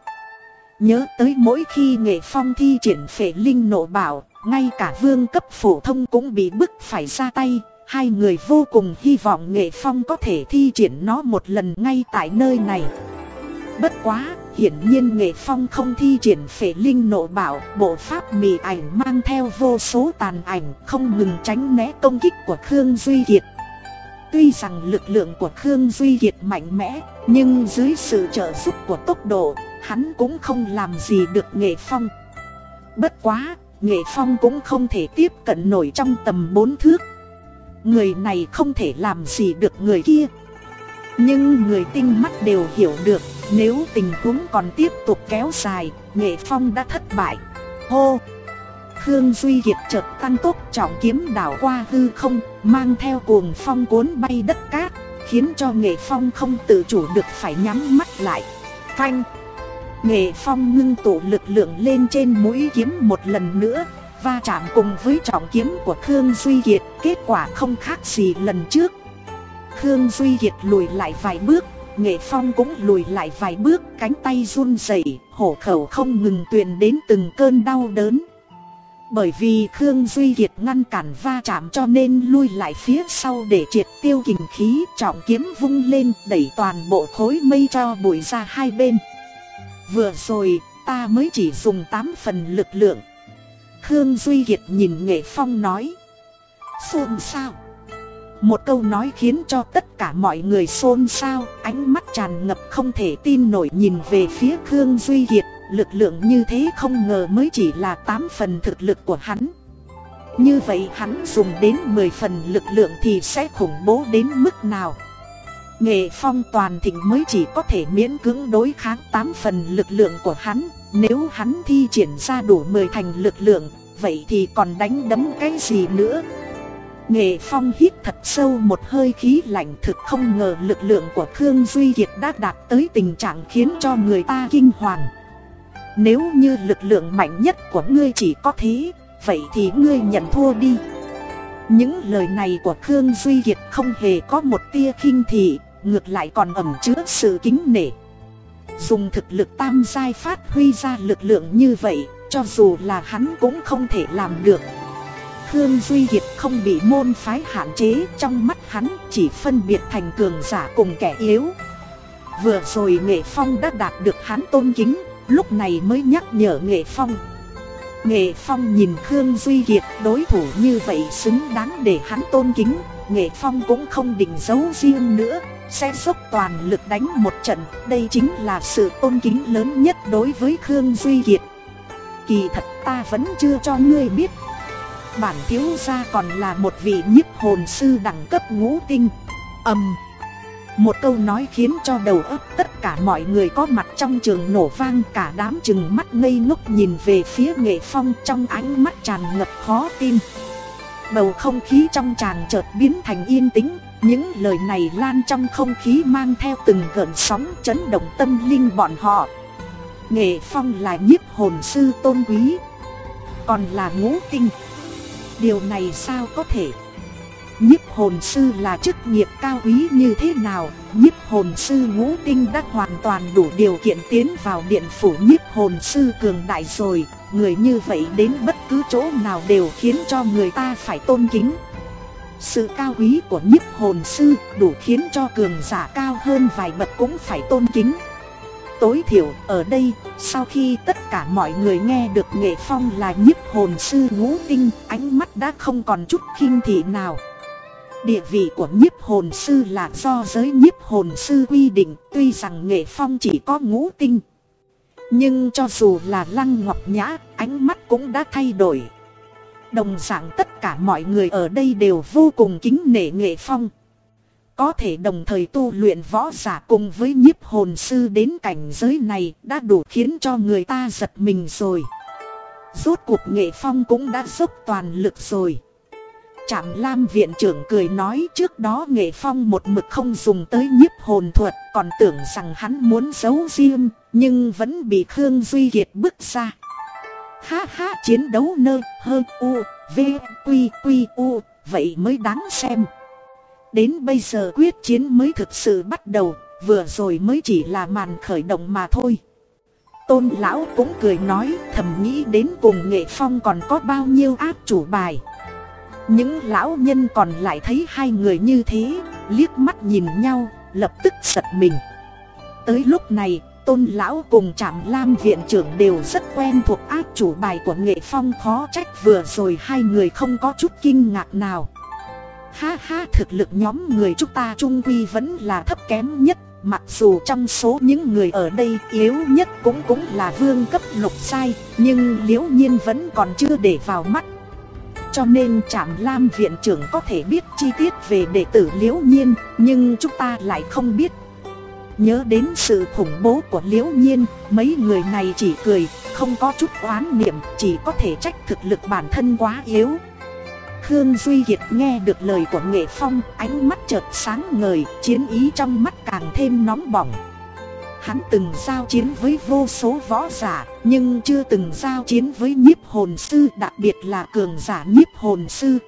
Nhớ tới mỗi khi nghệ phong thi triển phệ linh nộ bảo Ngay cả vương cấp phổ thông cũng bị bức phải ra tay. Hai người vô cùng hy vọng nghệ phong có thể thi triển nó một lần ngay tại nơi này. Bất quá, hiển nhiên nghệ phong không thi triển phệ linh nộ bảo Bộ pháp mì ảnh mang theo vô số tàn ảnh Không ngừng tránh né công kích của Khương Duy Kiệt. Tuy rằng lực lượng của Khương Duy Kiệt mạnh mẽ Nhưng dưới sự trợ giúp của tốc độ Hắn cũng không làm gì được nghệ phong. Bất quá, nghệ phong cũng không thể tiếp cận nổi trong tầm bốn thước. Người này không thể làm gì được người kia. Nhưng người tinh mắt đều hiểu được Nếu tình huống còn tiếp tục kéo dài Nghệ phong đã thất bại. Hô! Khương Duy Kiệt chợt tăng tốc trọng kiếm đảo qua hư không Mang theo cuồng phong cuốn bay đất cát Khiến cho nghệ phong không tự chủ được phải nhắm mắt lại. Phanh! Nghệ phong ngưng tụ lực lượng lên trên mũi kiếm một lần nữa Va chạm cùng với trọng kiếm của Khương Duy Kiệt Kết quả không khác gì lần trước. Khương Duy Kiệt lùi lại vài bước Nghệ phong cũng lùi lại vài bước Cánh tay run rẩy, hổ khẩu không ngừng tuyền đến từng cơn đau đớn bởi vì Khương Duy Kiệt ngăn cản va chạm cho nên lui lại phía sau để triệt tiêu kình khí trọng kiếm vung lên đẩy toàn bộ khối mây cho bụi ra hai bên. Vừa rồi ta mới chỉ dùng 8 phần lực lượng. Khương Duy Kiệt nhìn Nghệ Phong nói. Xôn sao? Một câu nói khiến cho tất cả mọi người xôn xao, ánh mắt tràn ngập không thể tin nổi nhìn về phía Khương Duy Kiệt lực lượng như thế không ngờ mới chỉ là 8 phần thực lực của hắn. Như vậy hắn dùng đến 10 phần lực lượng thì sẽ khủng bố đến mức nào? Nghệ phong toàn thịnh mới chỉ có thể miễn cưỡng đối kháng 8 phần lực lượng của hắn, Nếu hắn thi triển ra đủ 10 thành lực lượng, Vậy thì còn đánh đấm cái gì nữa Nghệ phong hít thật sâu một hơi khí lạnh thực không ngờ lực lượng của Khương Duy Kiệt đã đạt tới tình trạng khiến cho người ta kinh hoàng nếu như lực lượng mạnh nhất của ngươi chỉ có thế, vậy thì ngươi nhận thua đi. Những lời này của Khương Duy Kiệt không hề có một tia khinh thị, ngược lại còn ẩn chứa sự kính nể. Dùng thực lực tam giai phát huy ra lực lượng như vậy, cho dù là hắn cũng không thể làm được. Khương Duy Hiệt không bị môn phái hạn chế trong mắt hắn chỉ phân biệt thành cường giả cùng kẻ yếu. Vừa rồi Nghệ Phong đã đạt được hắn tôn kính, lúc này mới nhắc nhở Nghệ Phong. Nghệ Phong nhìn Khương Duy Kiệt đối thủ như vậy xứng đáng để hắn tôn kính, Nghệ Phong cũng không định giấu riêng nữa, sẽ dốc toàn lực đánh một trận, đây chính là sự tôn kính lớn nhất đối với Khương Duy Kiệt. Kỳ thật ta vẫn chưa cho ngươi biết, bản thiếu gia còn là một vị nhiếp hồn sư đẳng cấp ngũ tinh. Ầm. Um. Một câu nói khiến cho đầu óc tất cả mọi người có mặt trong trường nổ vang cả đám chừng mắt ngây ngốc nhìn về phía nghệ phong trong ánh mắt tràn ngập khó tin. Bầu không khí trong tràng chợt biến thành yên tĩnh, những lời này lan trong không khí mang theo từng gợn sóng chấn động tâm linh bọn họ. Nghệ phong là nhiếp hồn sư tôn quý, còn là ngũ tinh. Điều này sao có thể? Nhiếp hồn sư là chức nghiệp cao quý như thế nào, nhiếp hồn sư ngũ tinh đã hoàn toàn đủ điều kiện tiến vào điện phủ nhiếp hồn sư cường đại rồi, người như vậy đến bất cứ chỗ nào đều khiến cho người ta phải tôn kính. Sự cao quý của nhiếp hồn sư đủ khiến cho cường giả cao hơn vài bậc cũng phải tôn kính. Tối thiểu ở đây, sau khi tất cả mọi người nghe được nghệ phong là nhiếp hồn sư ngũ tinh, ánh mắt đã không còn chút khinh thị nào. Địa vị của nhiếp hồn sư là do giới nhiếp hồn sư quy định, tuy rằng nghệ phong chỉ có ngũ tinh. Nhưng cho dù là lăng ngọc nhã, ánh mắt cũng đã thay đổi. Đồng dạng tất cả mọi người ở đây đều vô cùng kính nể nghệ phong. Có thể đồng thời tu luyện võ giả cùng với nhiếp hồn sư đến cảnh giới này đã đủ khiến cho người ta giật mình rồi. Rốt cuộc nghệ phong cũng đã dốc toàn lực rồi. Trạm Lam viện trưởng cười nói trước đó nghệ phong một mực không dùng tới nhiếp hồn thuật còn tưởng rằng hắn muốn giấu riêng nhưng vẫn bị Khương Duy Kiệt bức ra. Ha ha chiến đấu nơ hơn u v quy quy u vậy mới đáng xem. Đến bây giờ quyết chiến mới thực sự bắt đầu, vừa rồi mới chỉ là màn khởi động mà thôi. Tôn lão cũng cười nói thầm nghĩ đến cùng nghệ phong còn có bao nhiêu áp chủ bài. Những lão nhân còn lại thấy hai người như thế, liếc mắt nhìn nhau, lập tức giật mình. Tới lúc này, tôn lão cùng trạm lam viện trưởng đều rất quen thuộc ác chủ bài của nghệ phong khó trách vừa rồi hai người không có chút kinh ngạc nào. Ha ha thực lực nhóm người chúng ta trung quy vẫn là thấp kém nhất Mặc dù trong số những người ở đây yếu nhất cũng cũng là vương cấp lục sai Nhưng liễu nhiên vẫn còn chưa để vào mắt cho nên trạm lam viện trưởng có thể biết chi tiết về đệ tử liễu nhiên Nhưng chúng ta lại không biết Nhớ đến sự khủng bố của liễu nhiên Mấy người này chỉ cười, không có chút oán niệm Chỉ có thể trách thực lực bản thân quá yếu Khương Duy Kiệt nghe được lời của Nghệ Phong, ánh mắt chợt sáng ngời, chiến ý trong mắt càng thêm nóng bỏng. Hắn từng giao chiến với vô số võ giả, nhưng chưa từng giao chiến với nhiếp hồn sư, đặc biệt là cường giả nhiếp hồn sư.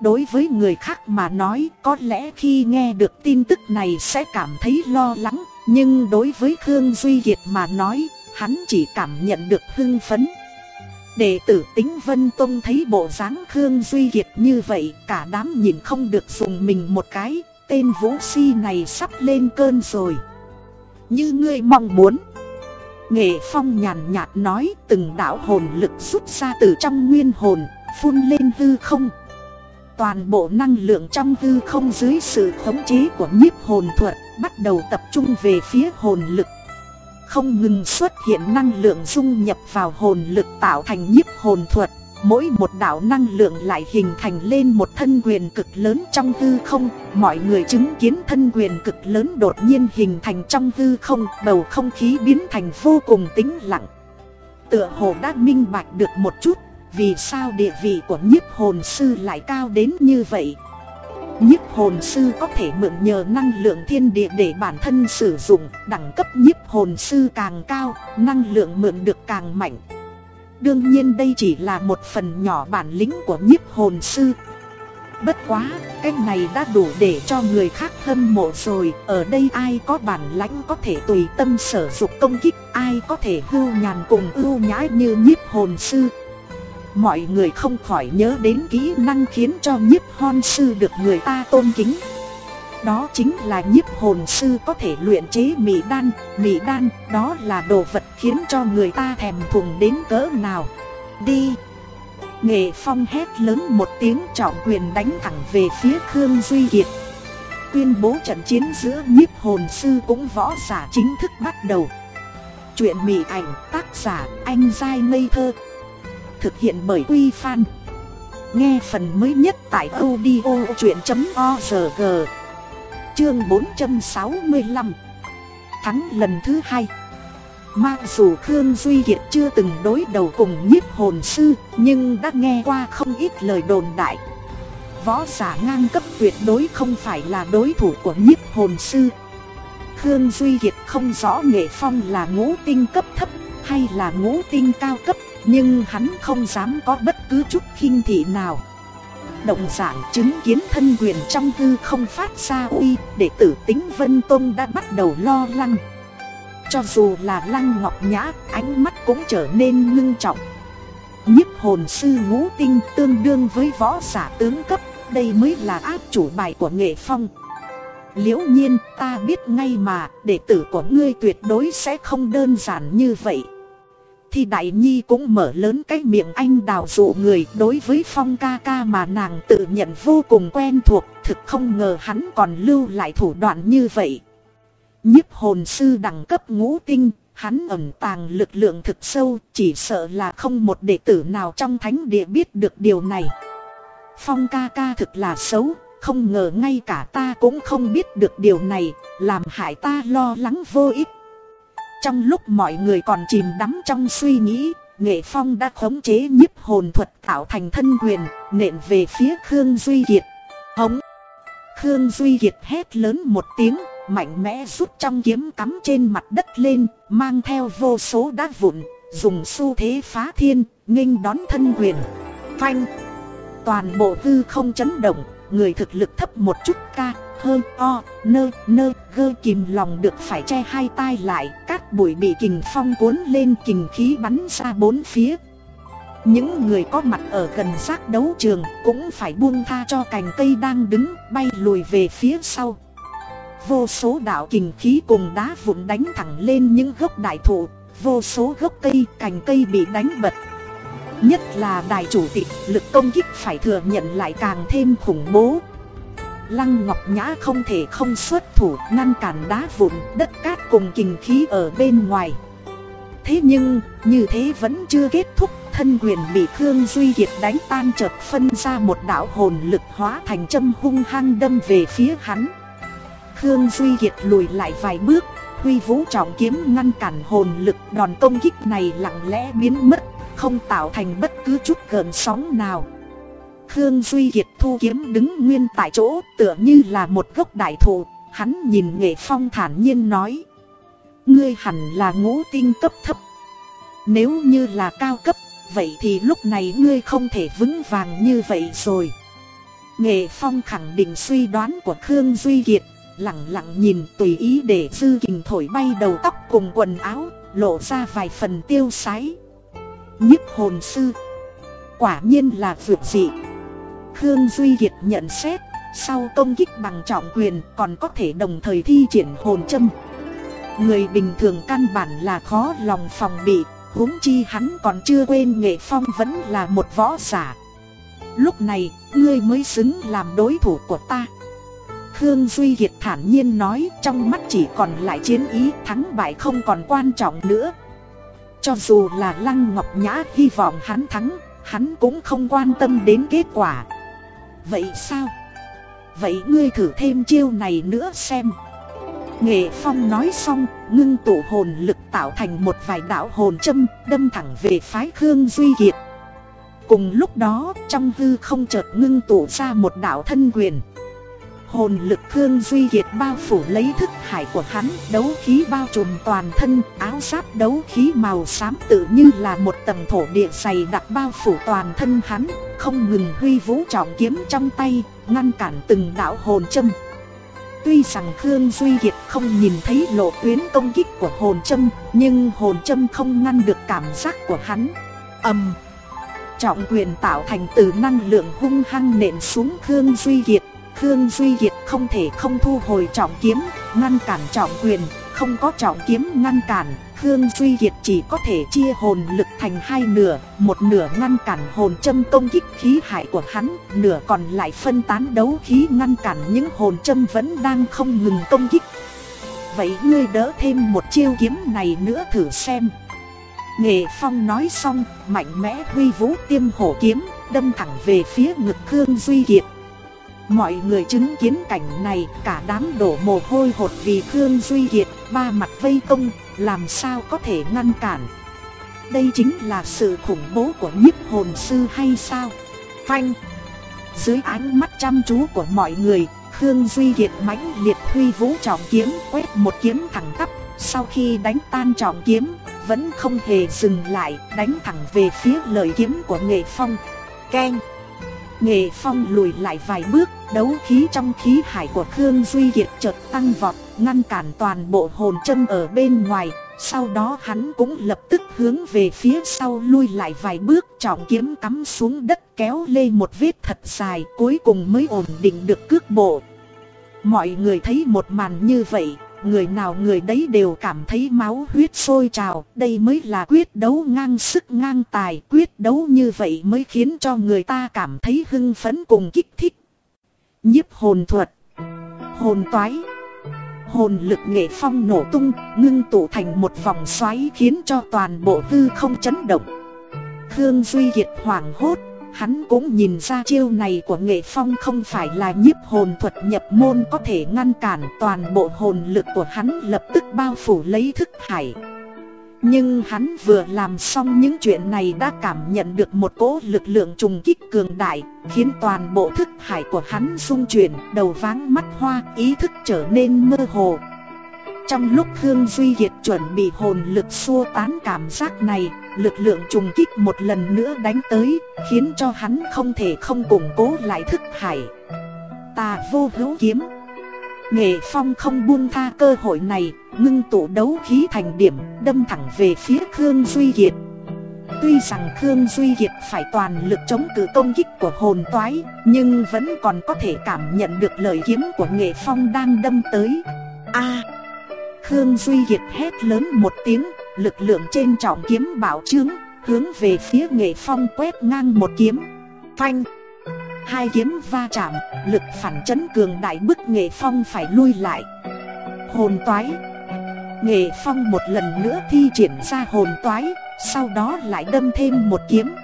Đối với người khác mà nói, có lẽ khi nghe được tin tức này sẽ cảm thấy lo lắng, nhưng đối với Khương Duy Kiệt mà nói, hắn chỉ cảm nhận được hưng phấn. Đệ tử tính Vân Tông thấy bộ dáng Khương Duy Kiệt như vậy cả đám nhìn không được dùng mình một cái Tên vũ si này sắp lên cơn rồi như ngươi mong muốn. Nghệ Phong nhàn nhạt nói từng đạo hồn lực rút ra từ trong nguyên hồn, Phun lên hư không. Toàn bộ năng lượng trong hư không dưới sự khống chế của nhiếp hồn thuật Bắt đầu tập trung về phía hồn lực. Không ngừng xuất hiện năng lượng dung nhập vào hồn lực tạo thành nhiếp hồn thuật. Mỗi một đạo năng lượng lại hình thành lên một thân quyền cực lớn trong hư không. Mọi người chứng kiến thân quyền cực lớn đột nhiên hình thành trong hư không Bầu không khí biến thành vô cùng tĩnh lặng. Tựa hồ đã minh bạch được một chút Vì sao địa vị của nhiếp hồn sư lại cao đến như vậy? Nhiếp hồn sư có thể mượn nhờ năng lượng thiên địa để bản thân sử dụng, đẳng cấp nhiếp hồn sư càng cao, năng lượng mượn được càng mạnh. Đương nhiên đây chỉ là một phần nhỏ bản lĩnh của nhiếp hồn sư. Bất quá, cái này đã đủ để cho người khác hâm mộ rồi, ở đây ai có bản lãnh có thể tùy tâm sở dục công kích, ai có thể hưu nhàn cùng ưu nhã như nhiếp hồn sư, Mọi người không khỏi nhớ đến kỹ năng khiến cho nhiếp hồn sư được người ta tôn kính. Đó chính là nhiếp hồn sư có thể luyện chế mì đan. Mì đan đó là đồ vật khiến cho người ta thèm thuồng đến cỡ nào. Đi. Nghệ phong hét lớn một tiếng trọng quyền đánh thẳng về phía Khương Duy Kiệt. Tuyên bố trận chiến giữa nhiếp hồn sư cũng võ giả chính thức bắt đầu. Chuyện mì ảnh tác giả anh dai ngây thơ. Thực hiện bởi Quy Phan. Nghe phần mới nhất tại audio.org Chương 465 Thắng lần thứ hai. Mặc dù Khương Duy Kiệt chưa từng đối đầu cùng nhiếp hồn sư, Nhưng đã nghe qua không ít lời đồn đại. Võ giả ngang cấp tuyệt đối không phải là đối thủ của nhiếp hồn sư. Khương Duy Kiệt không rõ nghệ phong là ngũ tinh cấp thấp hay là ngũ tinh cao cấp, nhưng hắn không dám có bất cứ chút khinh thị nào động giảng chứng kiến thân quyền trong hư không phát ra uy, đệ tử tính Vân Tông đã bắt đầu lo lắng. Cho dù là lăng ngọc nhã, ánh mắt cũng trở nên ngưng trọng. Nhiếp hồn sư ngũ tinh tương đương với võ giả tướng cấp, đây mới là áp chủ bài của nghệ phong. Liễu nhiên ta biết ngay mà đệ tử của ngươi tuyệt đối sẽ không đơn giản như vậy thì Đại Nhi cũng mở lớn cái miệng anh đào dụ người. Đối với phong ca ca mà nàng tự nhận vô cùng quen thuộc Thực không ngờ hắn còn lưu lại thủ đoạn như vậy. Nhiếp hồn sư đẳng cấp ngũ tinh Hắn ẩn tàng lực lượng thực sâu Chỉ sợ là không một đệ tử nào trong thánh địa biết được điều này. Phong ca ca thực là xấu không ngờ ngay cả ta cũng không biết được điều này, làm hại ta lo lắng vô ích. Trong lúc mọi người còn chìm đắm trong suy nghĩ, Nghệ Phong đã khống chế nhiếp hồn thuật tạo thành thân quyền, nện về phía Khương Duy Kiệt. Hống! Khương Duy Kiệt hét lớn một tiếng, mạnh mẽ rút trong kiếm cắm trên mặt đất lên, mang theo vô số đá vụn, dùng xu thế phá thiên, nghênh đón thân quyền. Phanh! Toàn bộ hư không chấn động, người thực lực thấp một chút ca, hơ, o, nơ, nơ, gơ kìm lòng được phải che hai tai lại, các bụi bị kình phong cuốn lên kình khí bắn ra bốn phía. Những người có mặt ở gần giác đấu trường cũng phải buông tha cho cành cây đang đứng, bay lùi về phía sau. Vô số đạo kình khí cùng đá vụn đánh thẳng lên những gốc đại thụ, vô số gốc cây, cành cây bị đánh bật, Nhất là đài chủ tịch lực công kích phải thừa nhận lại càng thêm khủng bố Lăng Ngọc Nhã không thể không xuất thủ, ngăn cản đá vụn, đất cát cùng kình khí ở bên ngoài Thế nhưng, như thế vẫn chưa kết thúc, Thân quyền bị Khương Duy Kiệt đánh tan chợt phân ra một đạo hồn lực hóa thành châm hung hăng đâm về phía hắn Khương Duy Kiệt lùi lại vài bước, Huy vũ trọng kiếm ngăn cản hồn lực, đòn công kích này lặng lẽ biến mất, không tạo thành bất cứ chút gợn sóng nào. Khương Duy Kiệt thu kiếm đứng nguyên tại chỗ tựa như là một gốc đại thụ, hắn nhìn nghệ phong thản nhiên nói. Ngươi hẳn là ngũ tinh cấp thấp. Nếu như là cao cấp, vậy thì lúc này ngươi không thể vững vàng như vậy rồi. Nghệ phong khẳng định suy đoán của Khương Duy Kiệt, lặng lặng nhìn tùy ý để dư kình thổi bay đầu tóc cùng quần áo, lộ ra vài phần tiêu sái Nhức hồn sư Quả nhiên là vượt dị Khương Duy Kiệt nhận xét Sau công kích bằng trọng quyền còn có thể đồng thời thi triển hồn châm. Người bình thường căn bản là khó lòng phòng bị huống chi hắn còn chưa quên nghệ phong vẫn là một võ giả. Lúc này ngươi mới xứng làm đối thủ của ta. Khương Duy Kiệt thản nhiên nói trong mắt chỉ còn lại chiến ý thắng bại không còn quan trọng nữa. Cho dù là Lăng Ngọc Nhã hy vọng hắn thắng, hắn cũng không quan tâm đến kết quả. Vậy sao? Vậy ngươi thử thêm chiêu này nữa xem. Nghệ Phong nói xong, ngưng tụ hồn lực tạo thành một vài đạo hồn châm, đâm thẳng về phái Khương Duy Kiệt. Cùng lúc đó, trong hư không chợt ngưng tụ ra một đạo thân quyền. Hồn lực Khương Duy Kiệt bao phủ lấy thức hải của hắn, đấu khí bao trùm toàn thân, áo giáp đấu khí màu xám tự như là một tầng thổ địa dày đặc bao phủ toàn thân hắn, không ngừng huy vũ trọng kiếm trong tay, ngăn cản từng đạo hồn châm. Tuy rằng Khương Duy Kiệt không nhìn thấy lộ tuyến công kích của hồn châm, nhưng hồn châm không ngăn được cảm giác của hắn. ầm, trọng quyền tạo thành từ năng lượng hung hăng nện xuống Khương Duy Kiệt Khương Duy Kiệt không thể không thu hồi trọng kiếm, ngăn cản trọng quyền, không có trọng kiếm ngăn cản, Khương Duy Kiệt chỉ có thể chia hồn lực thành hai nửa, một nửa ngăn cản hồn châm công kích khí hại của hắn, nửa còn lại phân tán đấu khí ngăn cản những hồn châm vẫn đang không ngừng công kích. Vậy ngươi đỡ thêm một chiêu kiếm này nữa thử xem. Nghệ Phong nói xong, mạnh mẽ huy vũ tiêm hổ kiếm, đâm thẳng về phía ngực Khương Duy Kiệt. Mọi người chứng kiến cảnh này cả đám đổ mồ hôi hột vì Khương Duy Kiệt ba mặt vây công làm sao có thể ngăn cản. Đây chính là sự khủng bố của nhiếp hồn sư hay sao? Phanh! Dưới ánh mắt chăm chú của mọi người, Khương Duy Kiệt mãnh liệt huy vũ trọng kiếm quét một kiếm thẳng tắp. Sau khi đánh tan trọng kiếm, vẫn không hề dừng lại, đánh thẳng về phía lời kiếm của nghệ phong. Keng! Nghệ Phong lùi lại vài bước, đấu khí trong khí hải của Khương Duy Kiệt chợt tăng vọt, ngăn cản toàn bộ hồn châm ở bên ngoài. Sau đó hắn cũng lập tức hướng về phía sau lui lại vài bước trọng kiếm cắm xuống đất kéo lê một vết thật dài cuối cùng mới ổn định được cước bộ. Mọi người thấy một màn như vậy, người nào người đấy đều cảm thấy máu huyết sôi trào, đây mới là quyết đấu ngang sức ngang tài, quyết đấu như vậy mới khiến cho người ta cảm thấy hưng phấn cùng kích thích. Nhiếp hồn thuật Hồn toái Hồn lực nghệ phong nổ tung, ngưng tụ thành một vòng xoáy khiến cho toàn bộ hư không chấn động. Khương Duy Kiệt hoảng hốt, Hắn cũng nhìn ra chiêu này của nghệ phong không phải là nhiếp hồn thuật nhập môn có thể ngăn cản toàn bộ hồn lực của hắn lập tức bao phủ lấy thức hải. Nhưng hắn vừa làm xong những chuyện này đã cảm nhận được một cỗ lực lượng trùng kích cường đại, khiến toàn bộ thức hải của hắn xung chuyển, đầu váng mắt hoa, ý thức trở nên mơ hồ. Trong lúc Khương Duy Kiệt chuẩn bị hồn lực xua tán cảm giác này, lực lượng trùng kích một lần nữa đánh tới, khiến cho hắn không thể không củng cố lại thức hải. Tà vô hữu kiếm Nghệ Phong không buông tha cơ hội này, ngưng tụ đấu khí thành điểm, đâm thẳng về phía Khương Duy Kiệt. Tuy rằng Khương Duy Kiệt phải toàn lực chống cự công kích của hồn toái, nhưng vẫn còn có thể cảm nhận được lời kiếm của Nghệ Phong đang đâm tới. A Khương Duy Kiệt hét lớn một tiếng, lực lượng trên trọng kiếm bảo trướng, hướng về phía nghệ phong quét ngang một kiếm. Phanh! Hai kiếm va chạm, lực phản chấn cường đại bức nghệ phong phải lui lại. Hồn toái! Nghệ phong một lần nữa thi triển ra hồn toái, sau đó lại đâm thêm một kiếm.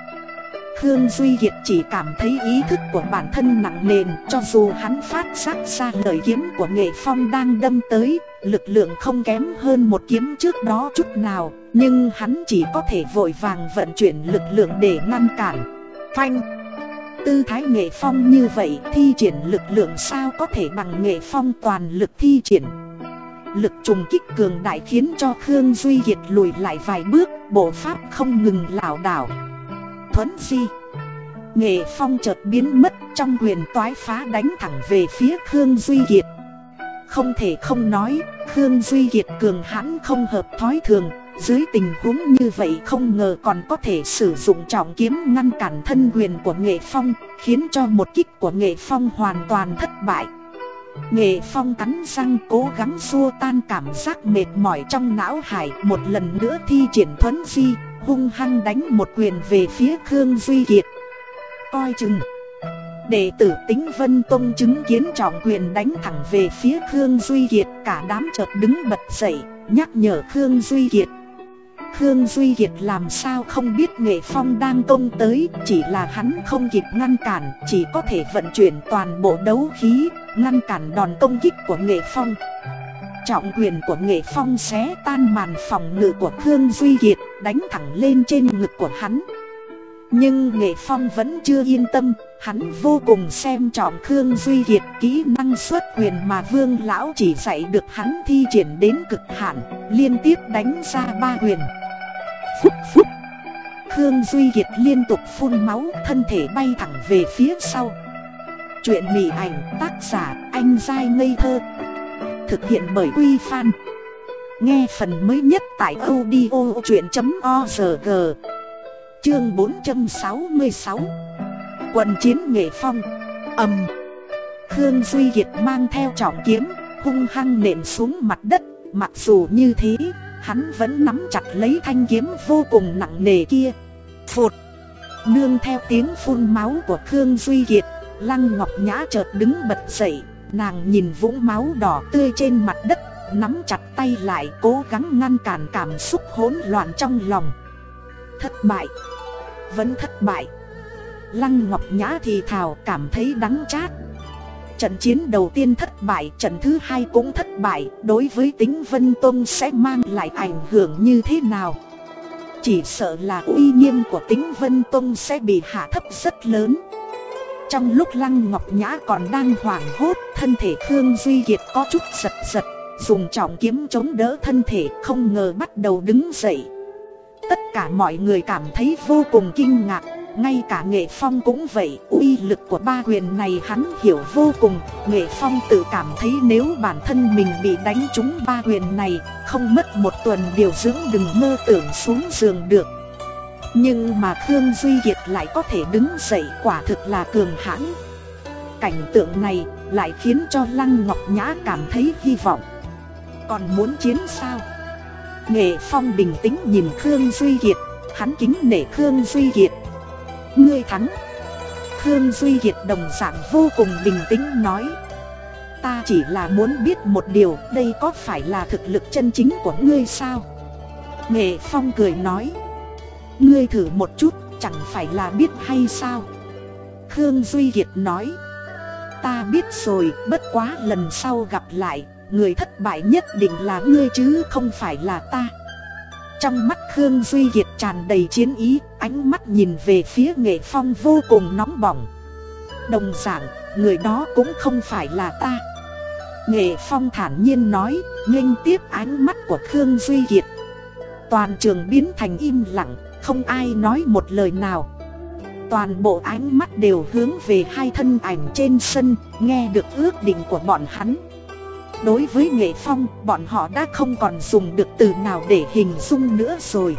Khương Duy Kiệt chỉ cảm thấy ý thức của bản thân nặng nề cho dù hắn phát giác ra lời kiếm của nghệ phong đang đâm tới, lực lượng không kém hơn một kiếm trước đó chút nào, nhưng hắn chỉ có thể vội vàng vận chuyển lực lượng để ngăn cản. Phanh! Tư thái nghệ phong như vậy thi triển lực lượng sao có thể bằng nghệ phong toàn lực thi triển. Lực trùng kích cường đại khiến cho Khương Duy Kiệt lùi lại vài bước, bộ pháp không ngừng lảo đảo thuấn di. Nghệ phong chợt biến mất trong quyền toái phá đánh thẳng về phía Khương Duy Kiệt. Không thể không nói, Khương Duy Kiệt cường hãn không hợp thói thường Dưới tình huống như vậy không ngờ còn có thể sử dụng trọng kiếm ngăn cản thân quyền của Nghệ Phong Khiến cho một kích của Nghệ Phong hoàn toàn thất bại. Nghệ Phong cắn răng cố gắng xua tan cảm giác mệt mỏi trong não hải Một lần nữa thi triển thuấn di hung hăng đánh một quyền về phía Khương Duy Kiệt. Coi chừng. Đệ tử tính Vân Tông chứng kiến trọng quyền đánh thẳng về phía Khương Duy Kiệt cả đám chợt đứng bật dậy, nhắc nhở Khương Duy Kiệt. Khương Duy Kiệt làm sao không biết nghệ phong đang công tới, chỉ là hắn không kịp ngăn cản, chỉ có thể vận chuyển toàn bộ đấu khí, ngăn cản đòn công kích của nghệ phong. Trọng quyền của nghệ phong xé tan màn phòng ngự của Khương Duy Kiệt, Đánh thẳng lên trên ngực của hắn. Nhưng nghệ phong vẫn chưa yên tâm, Hắn vô cùng xem trọng Khương Duy Kiệt, kỹ năng xuất quyền mà Vương Lão chỉ dạy được hắn thi triển đến cực hạn, Liên tiếp đánh ra ba quyền. Phúc phúc. Khương Duy Kiệt liên tục phun máu, thân thể bay thẳng về phía sau. Chuyện mỉ ảnh, tác giả, anh dai ngây thơ. Thực hiện bởi Quy Fan. Nghe phần mới nhất tại audio chuyện.org Chương 466 Quần chiến nghệ phong. Âm. Khương Duy Kiệt mang theo trọng kiếm, Hung hăng nện xuống mặt đất. Mặc dù như thế, Hắn vẫn nắm chặt lấy thanh kiếm vô cùng nặng nề kia. Phụt. Nương theo tiếng phun máu của Khương Duy Kiệt Lăng Ngọc Nhã chợt đứng bật dậy. Nàng nhìn vũng máu đỏ tươi trên mặt đất Nắm chặt tay lại cố gắng ngăn cản cảm xúc hỗn loạn trong lòng. Thất bại. Vẫn thất bại. Lăng Ngọc Nhã thì thào cảm thấy đắng chát. Trận chiến đầu tiên thất bại, trận thứ hai cũng thất bại. Đối với tính Vân Tông sẽ mang lại ảnh hưởng như thế nào? Chỉ sợ là uy nghiêm của tính Vân Tông sẽ bị hạ thấp rất lớn. Trong lúc Lăng Ngọc Nhã còn đang hoảng hốt, Thân thể Khương Duy Kiệt có chút giật giật, Dùng trọng kiếm chống đỡ thân thể, không ngờ bắt đầu đứng dậy. Tất cả mọi người cảm thấy vô cùng kinh ngạc, ngay cả nghệ phong cũng vậy, uy lực của ba quyền này hắn hiểu vô cùng. Nghệ phong tự cảm thấy nếu bản thân mình bị đánh trúng ba quyền này, không mất một tuần điều dưỡng đừng mơ tưởng xuống giường được nhưng mà khương duy kiệt lại có thể đứng dậy quả thực là cường hãn. Cảnh tượng này lại khiến cho lăng ngọc nhã cảm thấy hy vọng. Còn muốn chiến sao? Nghệ phong bình tĩnh nhìn khương duy kiệt hắn kính nể khương duy kiệt Ngươi thắng. Khương Duy Kiệt đồng dạng vô cùng bình tĩnh nói. Ta chỉ là muốn biết một điều, Đây có phải là thực lực chân chính của ngươi sao? Nghệ Phong cười nói. Ngươi thử một chút chẳng phải là biết hay sao Khương Duy Kiệt nói Ta biết rồi bất quá lần sau gặp lại Người thất bại nhất định là ngươi chứ không phải là ta trong mắt Khương Duy Kiệt tràn đầy chiến ý, ánh mắt nhìn về phía nghệ phong vô cùng nóng bỏng. Đồng dạng, người đó cũng không phải là ta. Nghệ phong thản nhiên nói, nghênh tiếp ánh mắt của Khương Duy Kiệt. Toàn trường biến thành im lặng, không ai nói một lời nào. Toàn bộ ánh mắt đều hướng về hai thân ảnh trên sân, nghe được ước định của bọn hắn. Đối với nghệ phong, bọn họ đã không còn dùng được từ nào để hình dung nữa rồi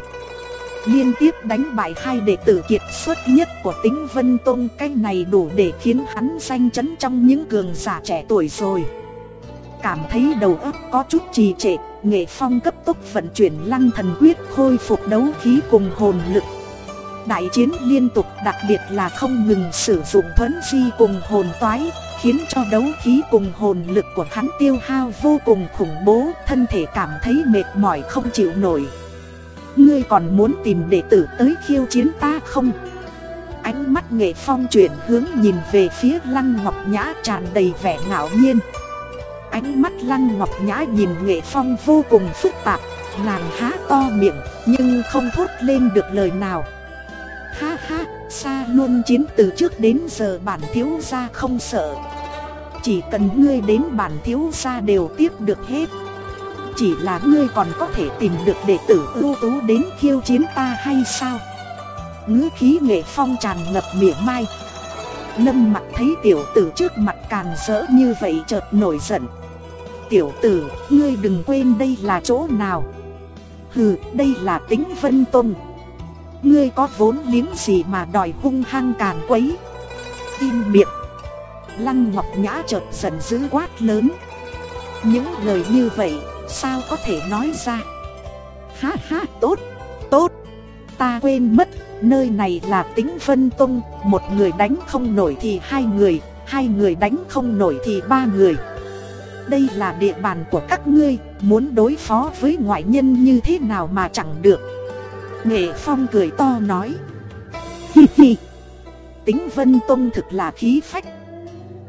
Liên tiếp đánh bại hai đệ tử kiệt xuất nhất của tính Vân Tông Cái này đủ để khiến hắn danh chấn trong những cường giả trẻ tuổi rồi Cảm thấy đầu óc có chút trì trệ, Nghệ phong cấp tốc vận chuyển lăng thần quyết khôi phục đấu khí cùng hồn lực. Đại chiến liên tục đặc biệt là không ngừng sử dụng thuấn di cùng hồn toái, Khiến cho đấu khí cùng hồn lực của hắn tiêu hao vô cùng khủng bố, Thân thể cảm thấy mệt mỏi không chịu nổi. Ngươi còn muốn tìm đệ tử tới khiêu chiến ta không? Ánh mắt nghệ phong chuyển hướng nhìn về phía Lăng Ngọc Nhã tràn đầy vẻ ngạo nhiên. Ánh mắt Lăng Ngọc Nhã nhìn nghệ phong vô cùng phức tạp Nàng há to miệng nhưng không thốt lên được lời nào. Ha ha, xa luôn chiến từ trước đến giờ bản thiếu gia không sợ. Chỉ cần ngươi đến bản thiếu gia đều tiếp được hết. Chỉ là ngươi còn có thể tìm được đệ tử ưu tú đến khiêu chiến ta hay sao? Ngữ khí nghệ phong tràn ngập mỉa mai. Lâm mặt thấy tiểu tử trước mặt càng rỡ như vậy chợt nổi giận. Tiểu tử, ngươi đừng quên đây là chỗ nào. Hừ, đây là tính vân tôn Ngươi có vốn liếng gì mà đòi hung hăng càn quấy? Im miệng. Lăng Ngọc Nhã chợt giận dữ quát lớn. Những lời như vậy sao có thể nói ra? Ha ha tốt, tốt. Ta quên mất, nơi này là tính Vân tung Một người đánh không nổi thì hai người Hai người đánh không nổi thì ba người. Đây là địa bàn của các ngươi, Muốn đối phó với ngoại nhân như thế nào mà chẳng được. Nghệ Phong cười to nói. Hi hi. Tính Vân Tông thực là khí phách.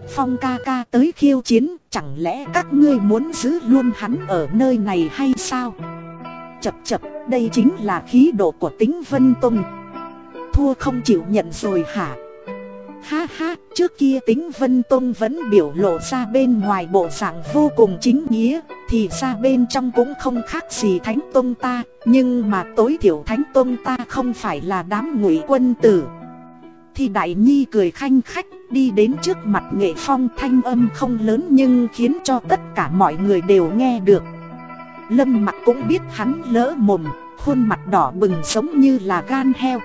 Phong ca ca tới khiêu chiến, Chẳng lẽ các ngươi muốn giữ luôn hắn ở nơi này hay sao? Chập chập, đây chính là khí độ của tính Vân Tông. Thua không chịu nhận rồi hả? Ha ha, trước kia tính Vân Tông vẫn biểu lộ ra bên ngoài bộ dạng vô cùng chính nghĩa Thì ra bên trong cũng không khác gì Thánh Tông ta Nhưng mà tối thiểu Thánh Tông ta không phải là đám ngụy quân tử. Thì Đại Nhi cười khanh khách đi đến trước mặt nghệ phong thanh âm không lớn Nhưng khiến cho tất cả mọi người đều nghe được. Lâm mặt cũng biết hắn lỡ mồm Khuôn mặt đỏ bừng giống như là gan heo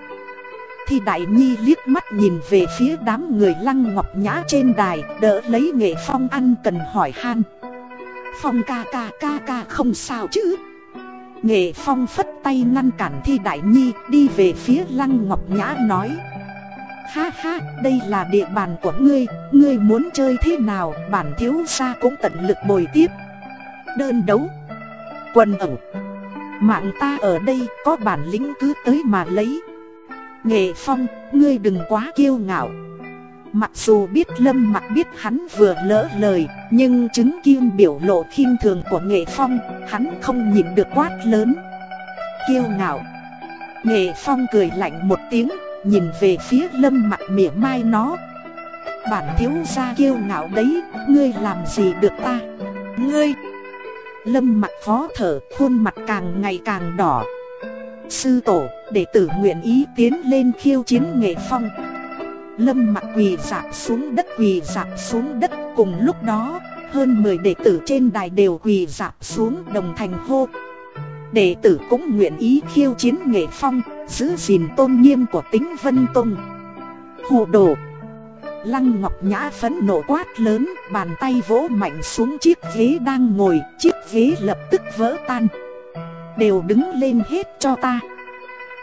thì Đại Nhi liếc mắt nhìn về phía đám người lăng ngọc nhã trên đài Đỡ lấy nghệ phong ăn cần hỏi han. Phong ca ca ca ca không sao chứ? Nghệ phong phất tay ngăn cản Thi Đại Nhi đi về phía lăng ngọc nhã nói. Ha ha, đây là địa bàn của ngươi, ngươi muốn chơi thế nào, bản thiếu gia cũng tận lực bồi tiếp. Đơn đấu. Quần ẩu. Mạng ta ở đây có bản lĩnh cứ tới mà lấy. Nghệ Phong, ngươi đừng quá kiêu ngạo. Mặc dù biết Lâm mặc biết hắn vừa lỡ lời, nhưng chứng kiên biểu lộ khinh thường của Nghệ Phong, hắn không nhìn được quát lớn. Kiêu ngạo. Nghệ Phong cười lạnh một tiếng, nhìn về phía Lâm mặc mỉa mai nó. Bản thiếu gia kiêu ngạo đấy, ngươi làm gì được ta? Ngươi! Lâm Mặc khó thở, khuôn mặt càng ngày càng đỏ, Sư tổ, đệ tử nguyện ý tiến lên khiêu chiến nghệ phong. Lâm mặt quỳ dạp xuống đất quỳ dạp xuống đất. Cùng lúc đó, hơn 10 đệ tử trên đài đều quỳ dạp xuống đồng thành hô. Đệ tử cũng nguyện ý khiêu chiến nghệ phong Giữ gìn tôn nghiêm của tính Vân Tông. Hồ đồ. Lăng Ngọc Nhã phấn nộ quát lớn Bàn tay vỗ mạnh xuống chiếc ghế đang ngồi Chiếc ghế lập tức vỡ tan. Đều đứng lên hết cho ta.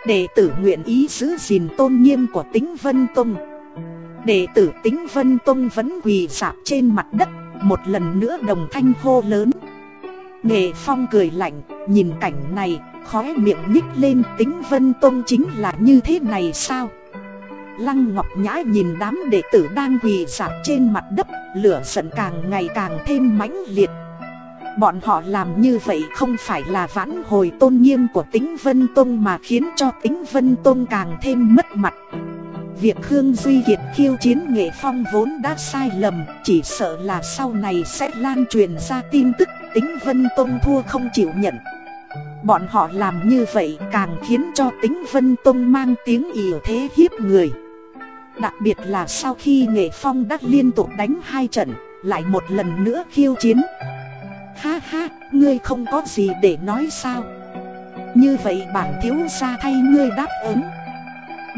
Đệ tử nguyện ý giữ gìn tôn nghiêm của tính Vân Tông. Đệ tử tính Vân Tông vẫn quỳ sạp trên mặt đất, Một lần nữa đồng thanh hô lớn. Nghệ Phong cười lạnh, Nhìn cảnh này, khóe miệng nhích lên tính Vân Tông chính là như thế này sao? Lăng Ngọc Nhã nhìn đám đệ tử đang quỳ sạp trên mặt đất, Lửa giận càng ngày càng thêm mãnh liệt. Bọn họ làm như vậy không phải là vãn hồi tôn nghiêm của tính Vân Tông mà khiến cho tính Vân Tông càng thêm mất mặt. Việc Khương Duy Kiệt khiêu chiến nghệ phong vốn đã sai lầm, chỉ sợ là sau này sẽ lan truyền ra tin tức tính Vân Tông thua không chịu nhận. Bọn họ làm như vậy càng khiến cho tính Vân Tông mang tiếng ỉa thế hiếp người. Đặc biệt là sau khi nghệ phong đã liên tục đánh hai trận, lại một lần nữa khiêu chiến. Ha ha, ngươi không có gì để nói sao? Như vậy bản thiếu gia thay ngươi đáp ứng.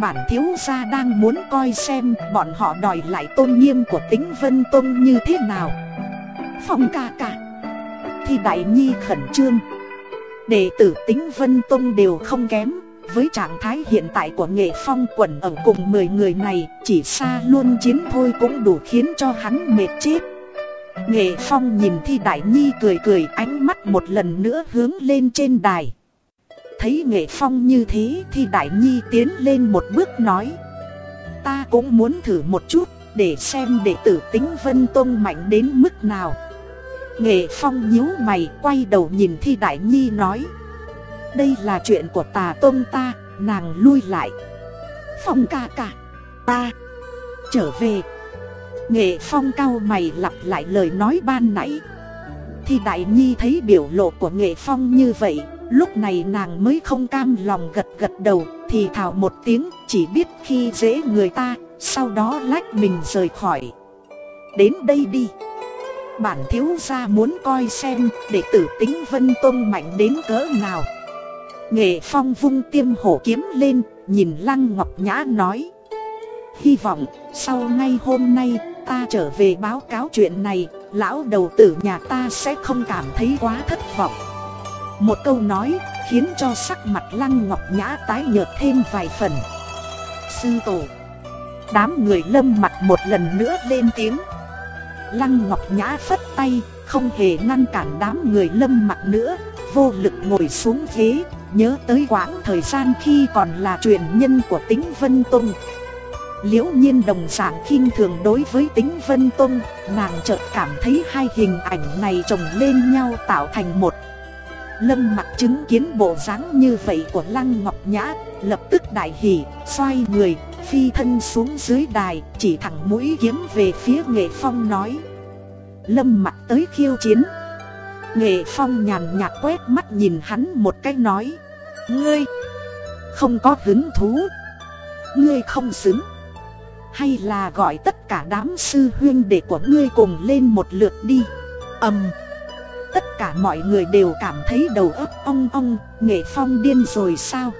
Bản thiếu gia đang muốn coi xem bọn họ đòi lại tôn nghiêm của tính Vân Tông như thế nào. Phong ca ca. Thì Đại Nhi khẩn trương. Đệ tử tính Vân Tông đều không kém. Với trạng thái hiện tại của nghệ phong quẩn ở cùng 10 người này Chỉ xa luôn chiến thôi cũng đủ khiến cho hắn mệt chết. Nghệ Phong nhìn Thi Đại Nhi cười cười ánh mắt một lần nữa hướng lên trên đài. Thấy Nghệ Phong như thế Thi Đại Nhi tiến lên một bước nói. Ta cũng muốn thử một chút để xem đệ tử tính Vân Tông mạnh đến mức nào. Nghệ Phong nhíu mày quay đầu nhìn Thi Đại Nhi nói. Đây là chuyện của tà Tông ta, nàng lui lại. Phong ca ca, ta, trở về. Nghệ phong cao mày lặp lại lời nói ban nãy. Thì đại nhi thấy biểu lộ của nghệ phong như vậy, Lúc này nàng mới không cam lòng gật gật đầu, Thì thảo một tiếng, chỉ biết khi dễ người ta, Sau đó lách mình rời khỏi. Đến đây đi. Bản thiếu gia muốn coi xem để tử tính Vân Tông mạnh đến cỡ nào. Nghệ phong vung tiêm hổ kiếm lên, Nhìn Lăng Ngọc Nhã nói. Hy vọng sau ngay hôm nay ta trở về báo cáo chuyện này, lão đầu tử nhà ta sẽ không cảm thấy quá thất vọng. Một câu nói khiến cho sắc mặt Lăng Ngọc Nhã tái nhợt thêm vài phần. Sư tổ, đám người lâm mặt một lần nữa lên tiếng. Lăng Ngọc Nhã phất tay, không hề ngăn cản đám người lâm mặt nữa, vô lực ngồi xuống ghế, nhớ tới quãng thời gian khi còn là truyền nhân của tính Vân Tông. Liễu nhiên đồng dạng khinh thường đối với tính Vân tôn, nàng chợt cảm thấy hai hình ảnh này chồng lên nhau tạo thành một. Lâm mặt chứng kiến bộ dáng như vậy của Lăng Ngọc Nhã, lập tức đại hỉ, xoay người, phi thân xuống dưới đài, chỉ thẳng mũi kiếm về phía Nghệ Phong nói. Lâm mặt tới khiêu chiến. Nghệ Phong nhàn nhạt quét mắt nhìn hắn một cái nói. Ngươi, không có hứng thú. Ngươi không xứng. Hay là gọi tất cả đám sư huyên để của ngươi cùng lên một lượt đi. Ầm. Tất cả mọi người đều cảm thấy đầu óc ong ong, Nghệ phong điên rồi sao?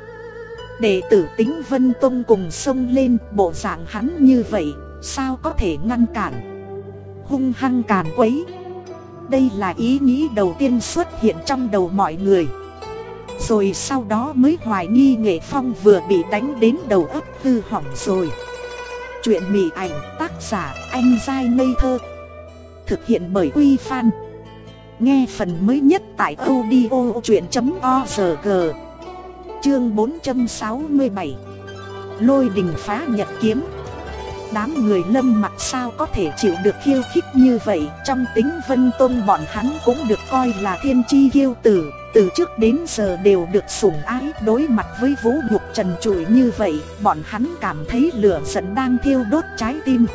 Đệ tử tính Vân Tông cùng xông lên, bộ dạng hắn như vậy, Sao có thể ngăn cản? Hung hăng càn quấy. Đây là ý nghĩ đầu tiên xuất hiện trong đầu mọi người. Rồi sau đó mới hoài nghi Nghệ Phong vừa bị đánh đến đầu óc hư hỏng rồi. Chuyện mỉ ảnh tác giả anh dai ngây thơ, Thực hiện bởi Uy Fan Nghe phần mới nhất tại audio chuyện.org Chương 467 Lôi đình phá nhật kiếm. Đám người lâm mặt sao có thể chịu được khiêu khích như vậy. Trong tính vân tôn bọn hắn cũng được coi là thiên chi kiêu tử. Từ trước đến giờ đều được sủng ái đối mặt với vũ nhục trần trụi như vậy, Bọn hắn cảm thấy lửa giận đang thiêu đốt trái tim.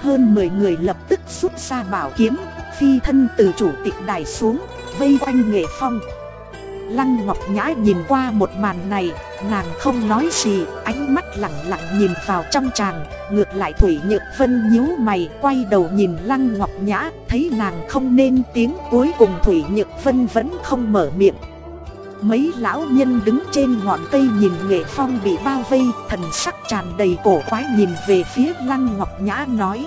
Hơn 10 người lập tức rút ra bảo kiếm, Phi thân từ chủ tịch đài xuống, Vây quanh nghệ phong. Lăng Ngọc Nhã nhìn qua một màn này, nàng không nói gì, ánh mắt lặng lặng nhìn vào trong chàng, ngược lại Thủy Nhược Vân nhíu mày, quay đầu nhìn Lăng Ngọc Nhã, thấy nàng không nên tiếng, cuối cùng Thủy Nhược Vân vẫn không mở miệng. Mấy lão nhân đứng trên ngọn cây nhìn Nghệ Phong bị bao vây, thần sắc tràn đầy cổ quái nhìn về phía Lăng Ngọc Nhã nói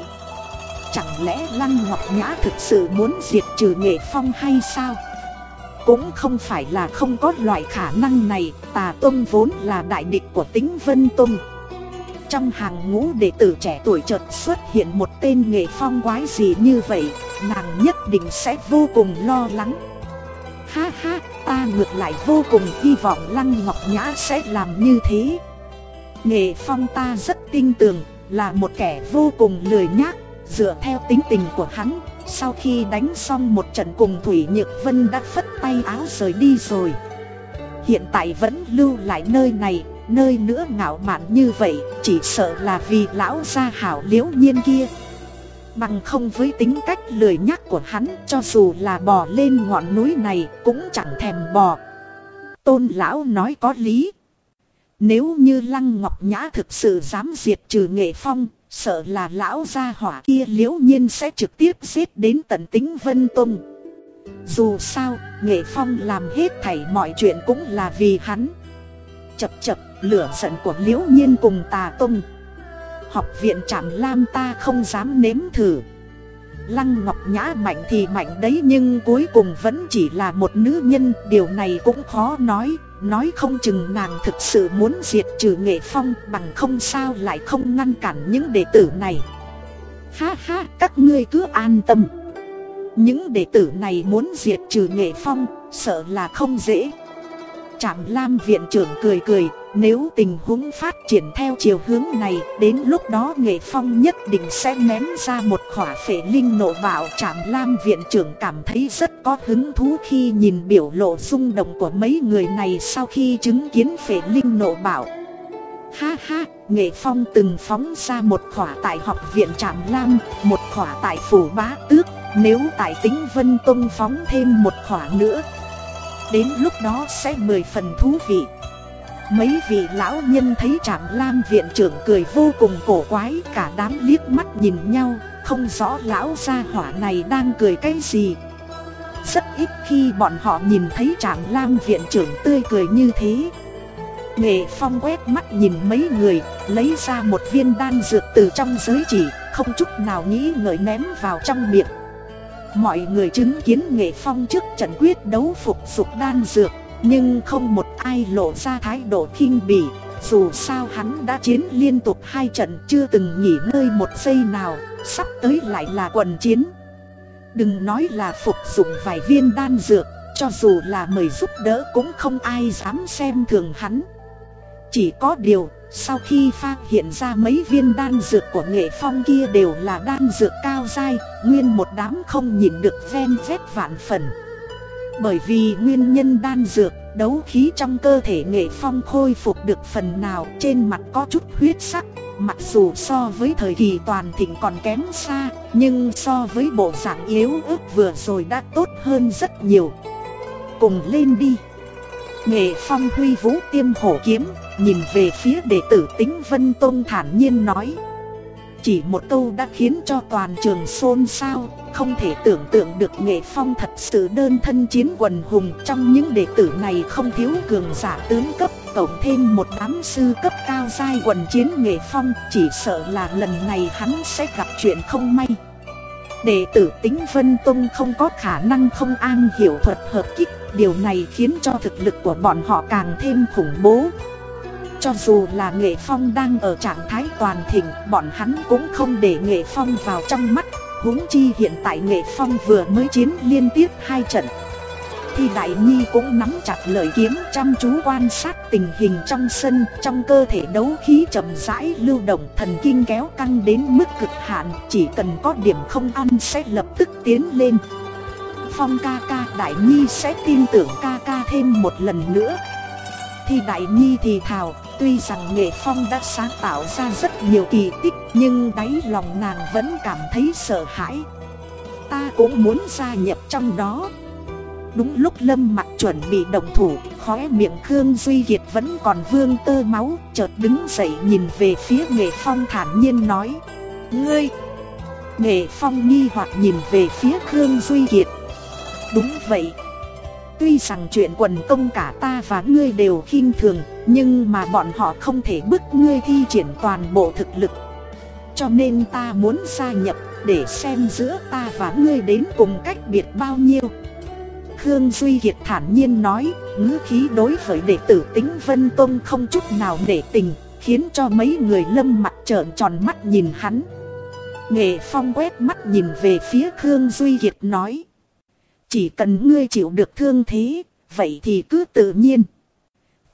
Chẳng lẽ Lăng Ngọc Nhã thực sự muốn diệt trừ Nghệ Phong hay sao? Cũng không phải là không có loại khả năng này, tà Tông vốn là đại địch của tính Vân Tông. Trong hàng ngũ đệ tử trẻ tuổi chợt xuất hiện một tên nghệ phong quái gì như vậy, nàng nhất định sẽ vô cùng lo lắng. Ha ha, ta ngược lại vô cùng hy vọng Lăng Ngọc Nhã sẽ làm như thế. Nghệ phong ta rất tin tưởng, là một kẻ vô cùng lười nhác, dựa theo tính tình của hắn, sau khi đánh xong một trận cùng Thủy Nhược Vân đã phất tay áo rời đi rồi. Hiện tại vẫn lưu lại nơi này, Nơi nữa ngạo mạn như vậy, Chỉ sợ là vì lão gia hảo liễu nhiên kia. Bằng không với tính cách lười nhắc của hắn, Cho dù là bò lên ngọn núi này Cũng chẳng thèm bò. Tôn lão nói có lý. Nếu như Lăng Ngọc Nhã thực sự dám diệt trừ nghệ phong Sợ là lão gia hỏa kia liễu nhiên sẽ trực tiếp giết đến tận tính Vân Tông. Dù sao, Nghệ Phong làm hết thảy mọi chuyện cũng là vì hắn. Chập chập, lửa giận của liễu nhiên cùng tà tông. Học viện trạm lam ta không dám nếm thử. Lăng Ngọc Nhã mạnh thì mạnh đấy nhưng cuối cùng vẫn chỉ là một nữ nhân Điều này cũng khó nói. Nói không chừng nàng thực sự muốn diệt trừ nghệ phong bằng không sao lại không ngăn cản những đệ tử này. Ha ha, các ngươi cứ an tâm. Những đệ tử này muốn diệt trừ nghệ phong, sợ là không dễ. Trạm Lam viện trưởng cười cười nếu tình huống phát triển theo chiều hướng này Đến lúc đó nghệ phong nhất định sẽ ném ra một khỏa phệ linh nộ bạo Trạm Lam viện trưởng cảm thấy rất có hứng thú Khi nhìn biểu lộ rung động của mấy người này Sau khi chứng kiến phệ linh nộ bạo Ha ha, nghệ phong từng phóng ra một khỏa tại học viện Trạm Lam Một khỏa tại phủ bá tước. Nếu tại tính Vân Tông phóng thêm một khỏa nữa Đến lúc đó sẽ mười phần thú vị. Mấy vị lão nhân thấy trạm lam viện trưởng cười vô cùng cổ quái, Cả đám liếc mắt nhìn nhau, Không rõ lão gia hỏa này đang cười cái gì. Rất ít khi bọn họ nhìn thấy trạm lam viện trưởng tươi cười như thế. Nghệ phong quét mắt nhìn mấy người, Lấy ra một viên đan dược từ trong giới chỉ, Không chút nào nghĩ ngợi ném vào trong miệng. Mọi người chứng kiến nghệ phong trước trận quyết đấu phục dục đan dược. Nhưng không một ai lộ ra thái độ khinh bỉ Dù sao hắn đã chiến liên tục hai trận chưa từng nghỉ ngơi một giây nào Sắp tới lại là quần chiến Đừng nói là phục dụng vài viên đan dược Cho dù là mời giúp đỡ cũng không ai dám xem thường hắn Chỉ có điều sau khi phát hiện ra mấy viên đan dược của nghệ phong kia đều là đan dược cao dai, nguyên một đám không nhìn được ven vét vạn phần. Bởi vì nguyên nhân đan dược, đấu khí trong cơ thể nghệ phong khôi phục được phần nào trên mặt có chút huyết sắc. Mặc dù so với thời kỳ toàn thịnh còn kém xa, nhưng so với bộ dạng yếu ớt vừa rồi đã tốt hơn rất nhiều. Cùng lên đi! Nghệ phong huy vũ tiêm hổ kiếm, nhìn về phía đệ tử tính Vân Tôn thản nhiên nói. Chỉ một câu đã khiến cho toàn trường xôn xao, không thể tưởng tượng được nghệ phong thật sự đơn thân chiến quần hùng. Trong những đệ tử này không thiếu cường giả tướng cấp, cộng thêm một đám sư cấp cao giai quần chiến nghệ phong, chỉ sợ là lần này hắn sẽ gặp chuyện không may. Đệ tử tính Vân Tông không có khả năng không an hiểu thuật hợp kích. Điều này khiến cho thực lực của bọn họ càng thêm khủng bố. Cho dù là Nghệ Phong đang ở trạng thái toàn thịnh, Bọn hắn cũng không để Nghệ Phong vào trong mắt. Huống chi hiện tại Nghệ Phong vừa mới chiến liên tiếp hai trận. Thì Đại Nhi cũng nắm chặt lời kiếm, chăm chú quan sát tình hình trong sân, Trong cơ thể đấu khí chậm rãi lưu động, thần kinh kéo căng đến mức cực hạn, Chỉ cần có điểm không ăn sẽ lập tức tiến lên. Phong ca ca, Đại Nhi sẽ tin tưởng ca ca thêm một lần nữa. Thì Đại Nhi thì thào Tuy rằng Nghệ Phong đã sáng tạo ra rất nhiều kỳ tích Nhưng đáy lòng nàng vẫn cảm thấy sợ hãi Ta cũng muốn gia nhập trong đó Đúng lúc Lâm mặc chuẩn bị động thủ, khóe miệng Khương Duy Kiệt vẫn còn vương tơ máu, chợt đứng dậy nhìn về phía Nghệ Phong thản nhiên nói. Ngươi! Nghệ Phong nghi hoặc nhìn về phía Khương Duy Kiệt. Đúng vậy. Tuy rằng chuyện quần công cả ta và ngươi đều khinh thường, nhưng mà bọn họ không thể bức ngươi thi triển toàn bộ thực lực. Cho nên ta muốn gia nhập để xem giữa ta và ngươi đến cùng cách biệt bao nhiêu. Khương Duy Kiệt thản nhiên nói, ngữ khí đối với đệ tử tính Vân Tông không chút nào để tình, khiến cho mấy người lâm mặt trợn tròn mắt nhìn hắn. Nghệ Phong quét mắt nhìn về phía Khương Duy Kiệt nói. Chỉ cần ngươi chịu được thương thế, vậy thì cứ tự nhiên.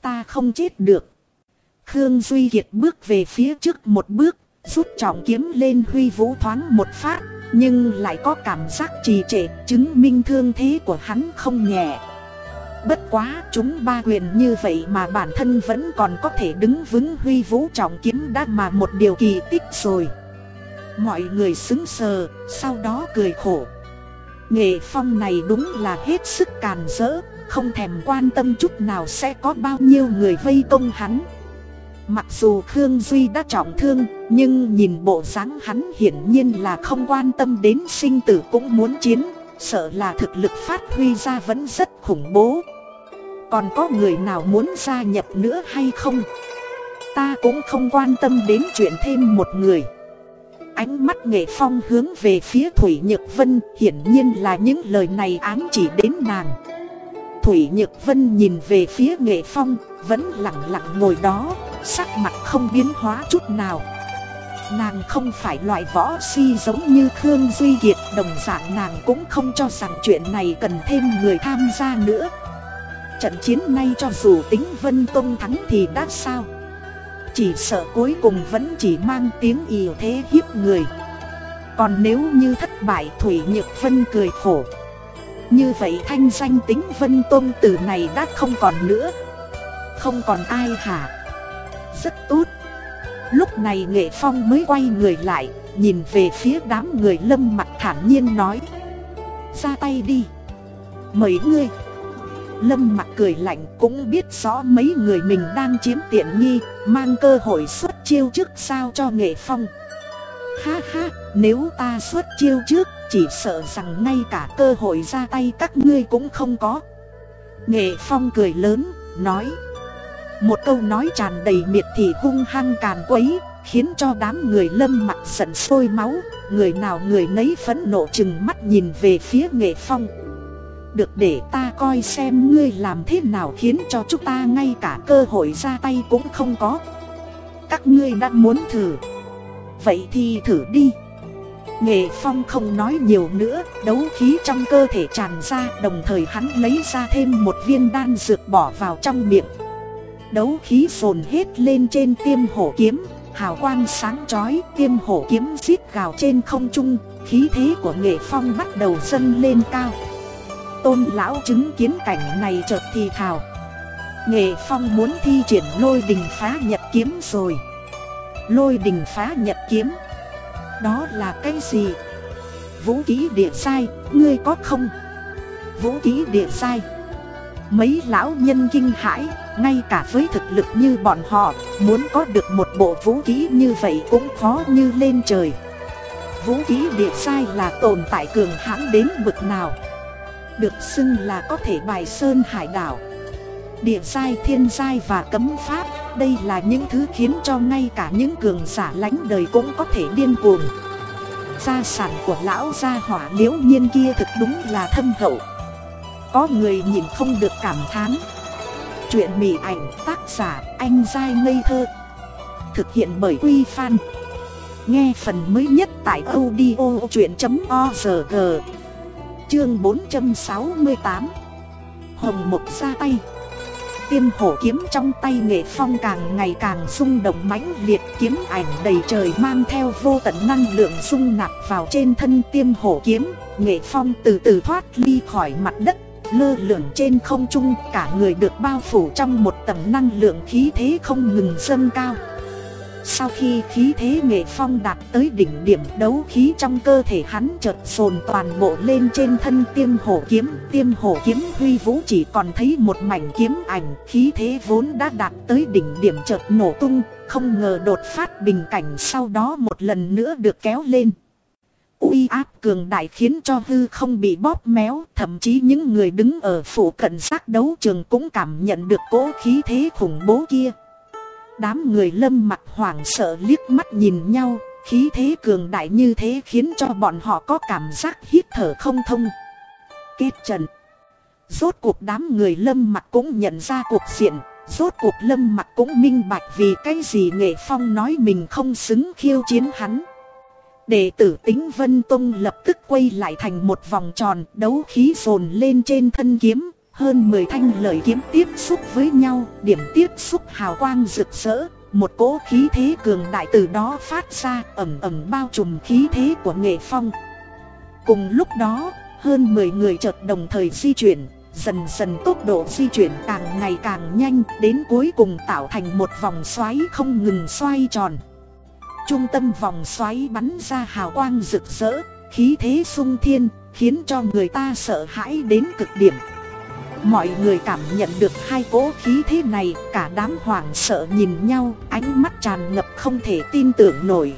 Ta không chết được. Khương Duy Kiệt bước về phía trước một bước, rút trọng kiếm lên huy vũ thoáng một phát, nhưng lại có cảm giác trì trệ, chứng minh thương thế của hắn không nhẹ. Bất quá chúng ba quyền như vậy mà bản thân vẫn còn có thể đứng vững huy vũ trọng kiếm đã mà một điều kỳ tích rồi. Mọi người xứng sờ, sau đó cười khổ. Nghệ phong này đúng là hết sức càn rỡ, không thèm quan tâm chút nào sẽ có bao nhiêu người vây công hắn. Mặc dù Khương Duy đã trọng thương, nhưng nhìn bộ dáng hắn hiển nhiên là không quan tâm đến sinh tử cũng muốn chiến, sợ là thực lực phát huy ra vẫn rất khủng bố. Còn có người nào muốn gia nhập nữa hay không? Ta cũng không quan tâm đến chuyện thêm một người. Ánh mắt nghệ phong hướng về phía Thủy Nhược Vân hiển nhiên là những lời này ám chỉ đến nàng. Thủy Nhược Vân nhìn về phía nghệ phong, vẫn lặng lặng ngồi đó, sắc mặt không biến hóa chút nào. Nàng không phải loại võ si giống như Khương Duy Kiệt đồng dạng nàng cũng không cho rằng chuyện này cần thêm người tham gia nữa. Trận chiến nay cho dù tính Vân Tông thắng thì đã sao? Chỉ sợ cuối cùng vẫn chỉ mang tiếng ỉ thế hiếp người. Còn nếu như thất bại, Thủy Nhược Vân cười khổ. Như vậy thanh danh tính Vân Tôn từ này đã không còn nữa. Không còn ai hả? Rất tốt. Lúc này Nghệ Phong mới quay người lại, Nhìn về phía đám người lâm mặt thản nhiên nói. Ra tay đi. Mời ngươi. Lâm mặt cười lạnh cũng biết rõ mấy người mình đang chiếm tiện nghi Mang cơ hội xuất chiêu trước sao cho nghệ phong. Ha ha, nếu ta xuất chiêu trước Chỉ sợ rằng ngay cả cơ hội ra tay các ngươi cũng không có. Nghệ phong cười lớn, nói. Một câu nói tràn đầy miệt thị hung hăng càn quấy Khiến cho đám người lâm mặt giận sôi máu Người nào người nấy phẫn nộ chừng mắt nhìn về phía nghệ phong được để ta coi xem ngươi làm thế nào khiến cho chúng ta ngay cả cơ hội ra tay cũng không có. Các ngươi đã muốn thử. Vậy thì thử đi. Nghệ Phong không nói nhiều nữa, đấu khí trong cơ thể tràn ra Đồng thời hắn lấy ra thêm một viên đan dược bỏ vào trong miệng. Đấu khí phồn hết lên trên tiêm hổ kiếm Hào quang sáng chói tiêm hổ kiếm giết gào trên không trung Khí thế của Nghệ Phong bắt đầu dâng lên cao. Tôn lão chứng kiến cảnh này chợt thì thào. Nghệ Phong muốn thi triển lôi đình phá nhật kiếm rồi. Lôi đình phá nhật kiếm. Đó là cái gì? Vũ ký địa sai, ngươi có không? Vũ ký địa sai. Mấy lão nhân kinh hãi, ngay cả với thực lực như bọn họ Muốn có được một bộ vũ ký như vậy cũng khó như lên trời. Vũ ký địa sai là tồn tại cường hãn đến bực nào? Được xưng là có thể bài sơn hải đảo. Địa sai thiên giai và cấm pháp, Đây là những thứ khiến cho ngay cả những cường giả lánh đời cũng có thể điên cuồng. Gia sản của lão gia hỏa liễu nhiên kia thực đúng là thâm hậu. Có người nhìn không được cảm thán. Chuyện mỉ ảnh, tác giả, anh giai ngây thơ. Thực hiện bởi Quy Phan. Nghe phần mới nhất tại audio chuyện.org Chương 468 Hồng Mộc ra tay. Tiêm hổ kiếm trong tay nghệ phong càng ngày càng rung động mãnh liệt, kiếm ảnh đầy trời mang theo vô tận năng lượng rung nạp vào trên thân tiêm hổ kiếm. Nghệ phong từ từ thoát ly khỏi mặt đất, lơ lửng trên không trung, cả người được bao phủ trong một tầng năng lượng khí thế không ngừng dâng cao. Sau khi khí thế nghệ phong đạt tới đỉnh điểm đấu khí trong cơ thể hắn chợt sồn toàn bộ lên trên thân tiêm hổ kiếm, Tiêm hổ kiếm huy vũ chỉ còn thấy một mảnh kiếm ảnh, Khí thế vốn đã đạt tới đỉnh điểm chợt nổ tung, Không ngờ đột phát bình cảnh sau đó một lần nữa được kéo lên. Uy áp cường đại khiến cho hư không bị bóp méo, Thậm chí những người đứng ở phủ cận sát đấu trường cũng cảm nhận được cỗ khí thế khủng bố kia. Đám người lâm mặt hoảng sợ liếc mắt nhìn nhau, khí thế cường đại như thế khiến cho bọn họ có cảm giác hít thở không thông. Kết trận Rốt cuộc đám người lâm mặt cũng nhận ra cuộc diện, rốt cuộc lâm mặt cũng minh bạch vì cái gì nghệ phong nói mình không xứng khiêu chiến hắn. Đệ tử tính Vân Tông lập tức quay lại thành một vòng tròn đấu khí dồn lên trên thân kiếm hơn 10 thanh lợi kiếm tiếp xúc với nhau, điểm tiếp xúc hào quang rực rỡ, một cỗ khí thế cường đại từ đó phát ra ẩm ẩm bao trùm khí thế của nghệ phong. Cùng lúc đó, hơn 10 người chợt đồng thời di chuyển, dần dần tốc độ di chuyển càng ngày càng nhanh, đến cuối cùng tạo thành một vòng xoáy không ngừng xoay tròn. Trung tâm vòng xoáy bắn ra hào quang rực rỡ, khí thế sung thiên, khiến cho người ta sợ hãi đến cực điểm. Mọi người cảm nhận được hai cỗ khí thế này, Cả đám hoảng sợ nhìn nhau, Ánh mắt tràn ngập không thể tin tưởng nổi.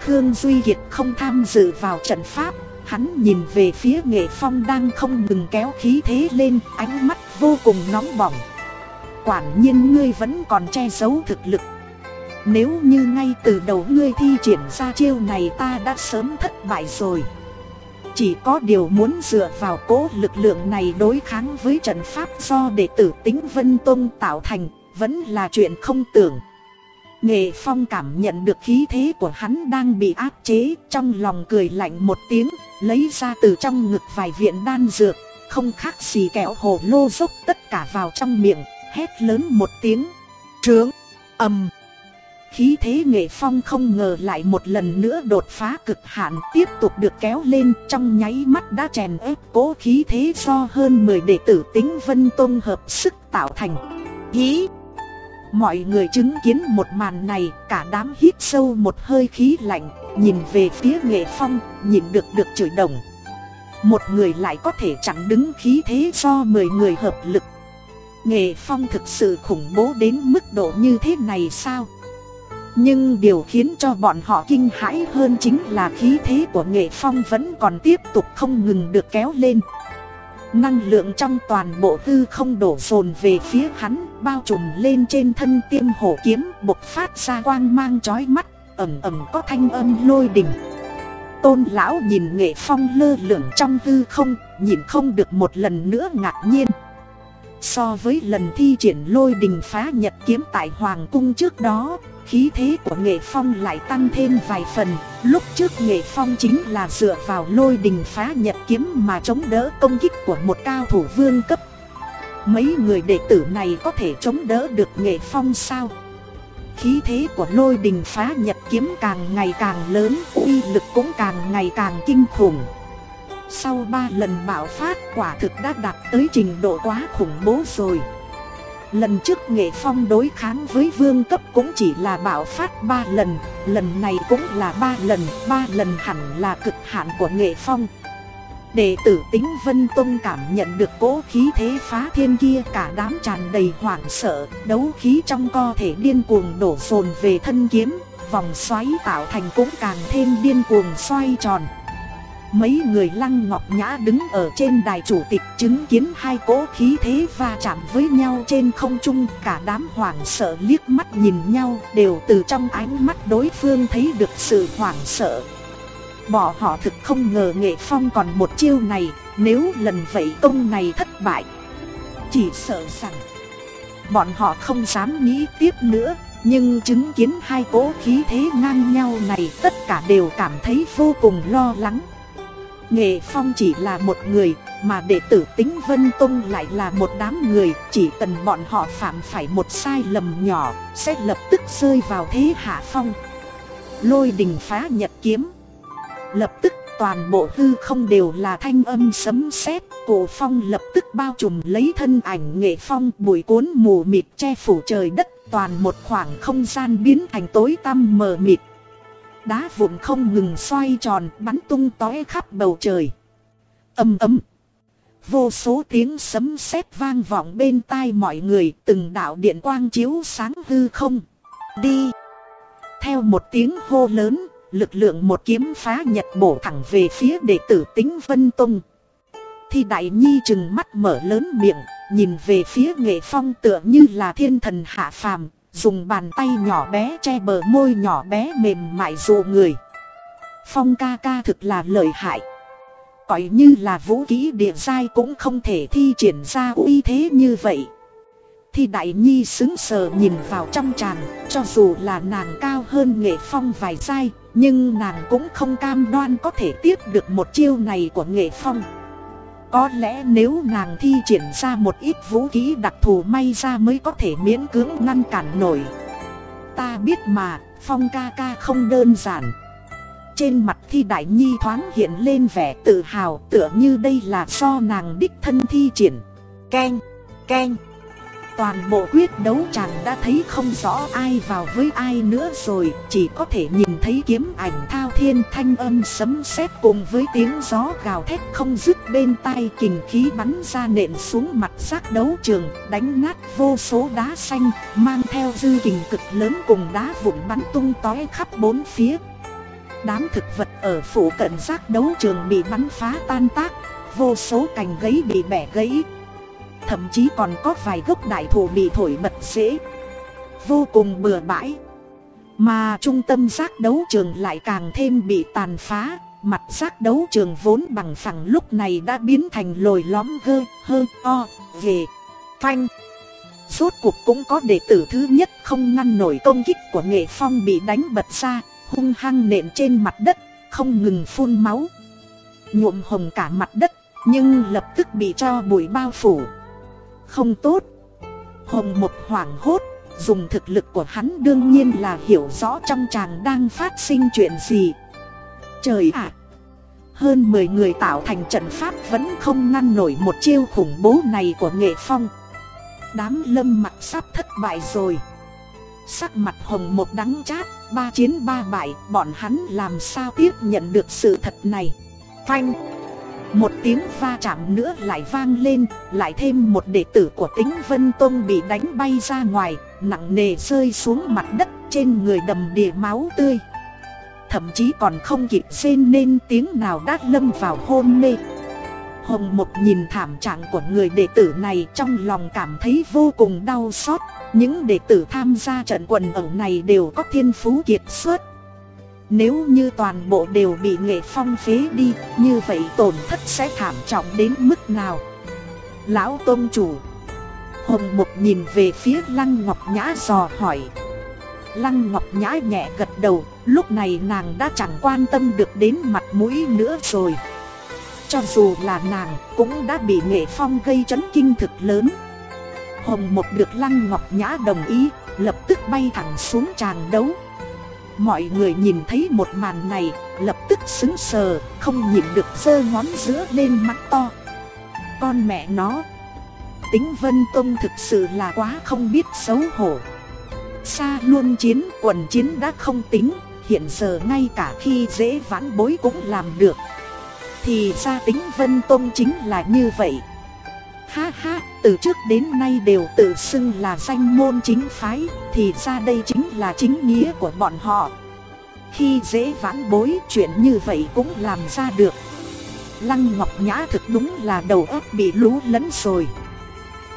Khương Duy Kiệt không tham dự vào trận pháp, Hắn nhìn về phía nghệ phong đang không ngừng kéo khí thế lên, Ánh mắt vô cùng nóng bỏng. Quản nhiên ngươi vẫn còn che giấu thực lực. Nếu như ngay từ đầu ngươi thi triển ra chiêu này ta đã sớm thất bại rồi chỉ có điều muốn dựa vào cố lực lượng này đối kháng với trận pháp do đệ tử tính Vân Tông tạo thành, vẫn là chuyện không tưởng. Nghệ Phong cảm nhận được khí thế của hắn đang bị áp chế, trong lòng cười lạnh một tiếng, lấy ra từ trong ngực vài viện đan dược, không khác gì kẹo hồ lô dốc tất cả vào trong miệng, hét lớn một tiếng, trướng, ầm khí thế nghệ phong không ngờ lại một lần nữa đột phá cực hạn, tiếp tục được kéo lên, trong nháy mắt đã chèn ép cố khí thế do hơn 10 đệ tử tính vân tôn hợp sức tạo thành. Hí! Mọi người chứng kiến một màn này, cả đám hít sâu một hơi khí lạnh, nhìn về phía nghệ phong nhìn được được chửi đồng. Một người lại có thể chẳng đứng khí thế do 10 người hợp lực. Nghệ phong thực sự khủng bố đến mức độ như thế này sao? Nhưng điều khiến cho bọn họ kinh hãi hơn chính là khí thế của nghệ phong vẫn còn tiếp tục không ngừng được kéo lên. Năng lượng trong toàn bộ tư không đổ dồn về phía hắn, Bao trùm lên trên thân tiêm hổ kiếm bộc phát ra quang mang chói mắt, ầm ầm có thanh âm lôi đình. Tôn lão nhìn nghệ phong lơ lửng trong tư không, Nhìn không được một lần nữa ngạc nhiên. So với lần thi triển lôi đình phá nhật kiếm tại Hoàng cung trước đó Khí thế của nghệ phong lại tăng thêm vài phần. Lúc trước nghệ phong chính là dựa vào lôi đình phá nhật kiếm mà chống đỡ công kích của một cao thủ vương cấp. Mấy người đệ tử này có thể chống đỡ được nghệ phong sao? Khí thế của lôi đình phá nhật kiếm càng ngày càng lớn, uy lực cũng càng ngày càng kinh khủng. Sau ba lần bạo phát, quả thực đã đạt tới trình độ quá khủng bố rồi. Lần trước nghệ phong đối kháng với vương cấp cũng chỉ là bạo phát 3 lần Lần này cũng là 3 lần 3 lần hẳn là cực hạn của nghệ phong. Đệ tử tính Vân Tông cảm nhận được cỗ khí thế phá thiên kia, cả đám tràn đầy hoảng sợ, Đấu khí trong co thể điên cuồng đổ dồn về thân kiếm, Vòng xoáy tạo thành cũng càng thêm điên cuồng xoay tròn. Mấy người lăng ngọc nhã đứng ở trên đài chủ tịch chứng kiến hai cỗ khí thế va chạm với nhau trên không trung. Cả đám hoảng sợ liếc mắt nhìn nhau, đều từ trong ánh mắt đối phương thấy được sự hoảng sợ. Bỏ họ thực không ngờ nghệ phong còn một chiêu này, Nếu lần vậy công này thất bại. Chỉ sợ rằng, Bọn họ không dám nghĩ tiếp nữa, Nhưng chứng kiến hai cỗ khí thế ngang nhau này, Tất cả đều cảm thấy vô cùng lo lắng. Nghệ Phong chỉ là một người, mà đệ tử tính Vân Tông lại là một đám người, chỉ cần bọn họ phạm phải một sai lầm nhỏ, sẽ lập tức rơi vào thế hạ phong. Lôi đình phá nhật kiếm. Lập tức toàn bộ hư không đều là thanh âm sấm sét, cổ phong lập tức bao trùm lấy thân ảnh nghệ phong bụi cuốn mù mịt che phủ trời đất toàn một khoảng không gian biến thành tối tăm mờ mịt. Đá vụn không ngừng xoay tròn bắn tung tóe khắp bầu trời. Âm ấm. Vô số tiếng sấm sét vang vọng bên tai mọi người từng đạo điện quang chiếu sáng hư không. Đi. Theo một tiếng hô lớn, lực lượng một kiếm phá nhật bổ thẳng về phía đệ tử tính Vân Tông. Thì Đại Nhi chừng mắt mở lớn miệng, nhìn về phía nghệ phong tựa như là thiên thần hạ phàm, dùng bàn tay nhỏ bé che bờ môi nhỏ bé mềm mại dụ người. Phong ca ca thực là lợi hại. Coi như là vũ khí địa giai cũng không thể thi triển ra uy thế như vậy. Thì đại nhi xứng sờ nhìn vào trong chàng cho dù là nàng cao hơn nghệ phong vài giai, nhưng nàng cũng không cam đoan có thể tiếp được một chiêu này của nghệ phong. Có lẽ nếu nàng thi triển ra một ít vũ khí đặc thù may ra mới có thể miễn cưỡng ngăn cản nổi. Ta biết mà, phong ca ca không đơn giản. Trên mặt thi đại nhi thoáng hiện lên vẻ tự hào tựa như đây là do nàng đích thân thi triển. Keng, keng Toàn bộ quyết đấu chàng đã thấy không rõ ai vào với ai nữa rồi, Chỉ có thể nhìn thấy kiếm ảnh thao thiên thanh âm sấm sét cùng với tiếng gió gào thét không dứt bên tai kình khí bắn ra nện xuống mặt giác đấu trường, Đánh nát vô số đá xanh, mang theo dư kình cực lớn cùng đá vụn bắn tung tói khắp bốn phía. Đám thực vật ở phủ cận giác đấu trường bị bắn phá tan tác, Vô số cành gấy bị bẻ gãy Thậm chí còn có vài gốc đại thụ bị thổi bật dễ Vô cùng bừa bãi. Mà trung tâm giác đấu trường lại càng thêm bị tàn phá. Mặt giác đấu trường vốn bằng phẳng lúc này đã biến thành lồi lõm gơ, hơ, o, về, phanh. Rốt cuộc cũng có đệ tử thứ nhất không ngăn nổi công kích của nghệ phong bị đánh bật ra Hung hăng nện trên mặt đất, không ngừng phun máu. Nhuộm hồng cả mặt đất, nhưng lập tức bị cho bụi bao phủ không tốt. Hồng Mộc hoảng hốt, dùng thực lực của hắn đương nhiên là hiểu rõ trong chàng đang phát sinh chuyện gì. Trời ạ! hơn 10 người tạo thành trận pháp vẫn không ngăn nổi một chiêu khủng bố này của nghệ phong. Đám lâm mặt sắp thất bại rồi. Sắc mặt hồng một đắng chát, ba chiến ba bại, bọn hắn làm sao tiếp nhận được sự thật này. Phanh! Một tiếng va chạm nữa lại vang lên, lại thêm một đệ tử của tính Vân Tông bị đánh bay ra ngoài, nặng nề rơi xuống mặt đất trên người đầm đìa máu tươi. Thậm chí còn không kịp rên nên tiếng nào đã lâm vào hôn mê. Hồng Mộc nhìn thảm trạng của người đệ tử này trong lòng cảm thấy vô cùng đau xót. Những đệ tử tham gia trận quần ở này đều có thiên phú kiệt xuất nếu như toàn bộ đều bị nghệ phong phế đi, như vậy tổn thất sẽ thảm trọng đến mức nào? Lão Tôn Chủ Hồng Mục nhìn về phía Lăng Ngọc Nhã dò hỏi. Lăng Ngọc Nhã nhẹ gật đầu, lúc này nàng đã chẳng quan tâm được đến mặt mũi nữa rồi. Cho dù là nàng cũng đã bị nghệ phong gây chấn kinh thực lớn. Hồng Mục được Lăng Ngọc Nhã đồng ý, lập tức bay thẳng xuống tràng đấu. Mọi người nhìn thấy một màn này, lập tức xứng sờ, không nhìn được giơ ngón giữa lên mắt to. Con mẹ nó, tính Vân Tông thực sự là quá không biết xấu hổ. Xa luôn chiến, quần chiến đã không tính, hiện giờ ngay cả khi dễ vãn bối cũng làm được. Thì ra tính Vân Tông chính là như vậy. Ha ha, từ trước đến nay đều tự xưng là danh môn chính phái, thì ra đây chính là chính nghĩa của bọn họ. Khi dễ vãn bối chuyện như vậy cũng làm ra được. Lăng Ngọc Nhã thực đúng là đầu óc bị lú lẫn rồi.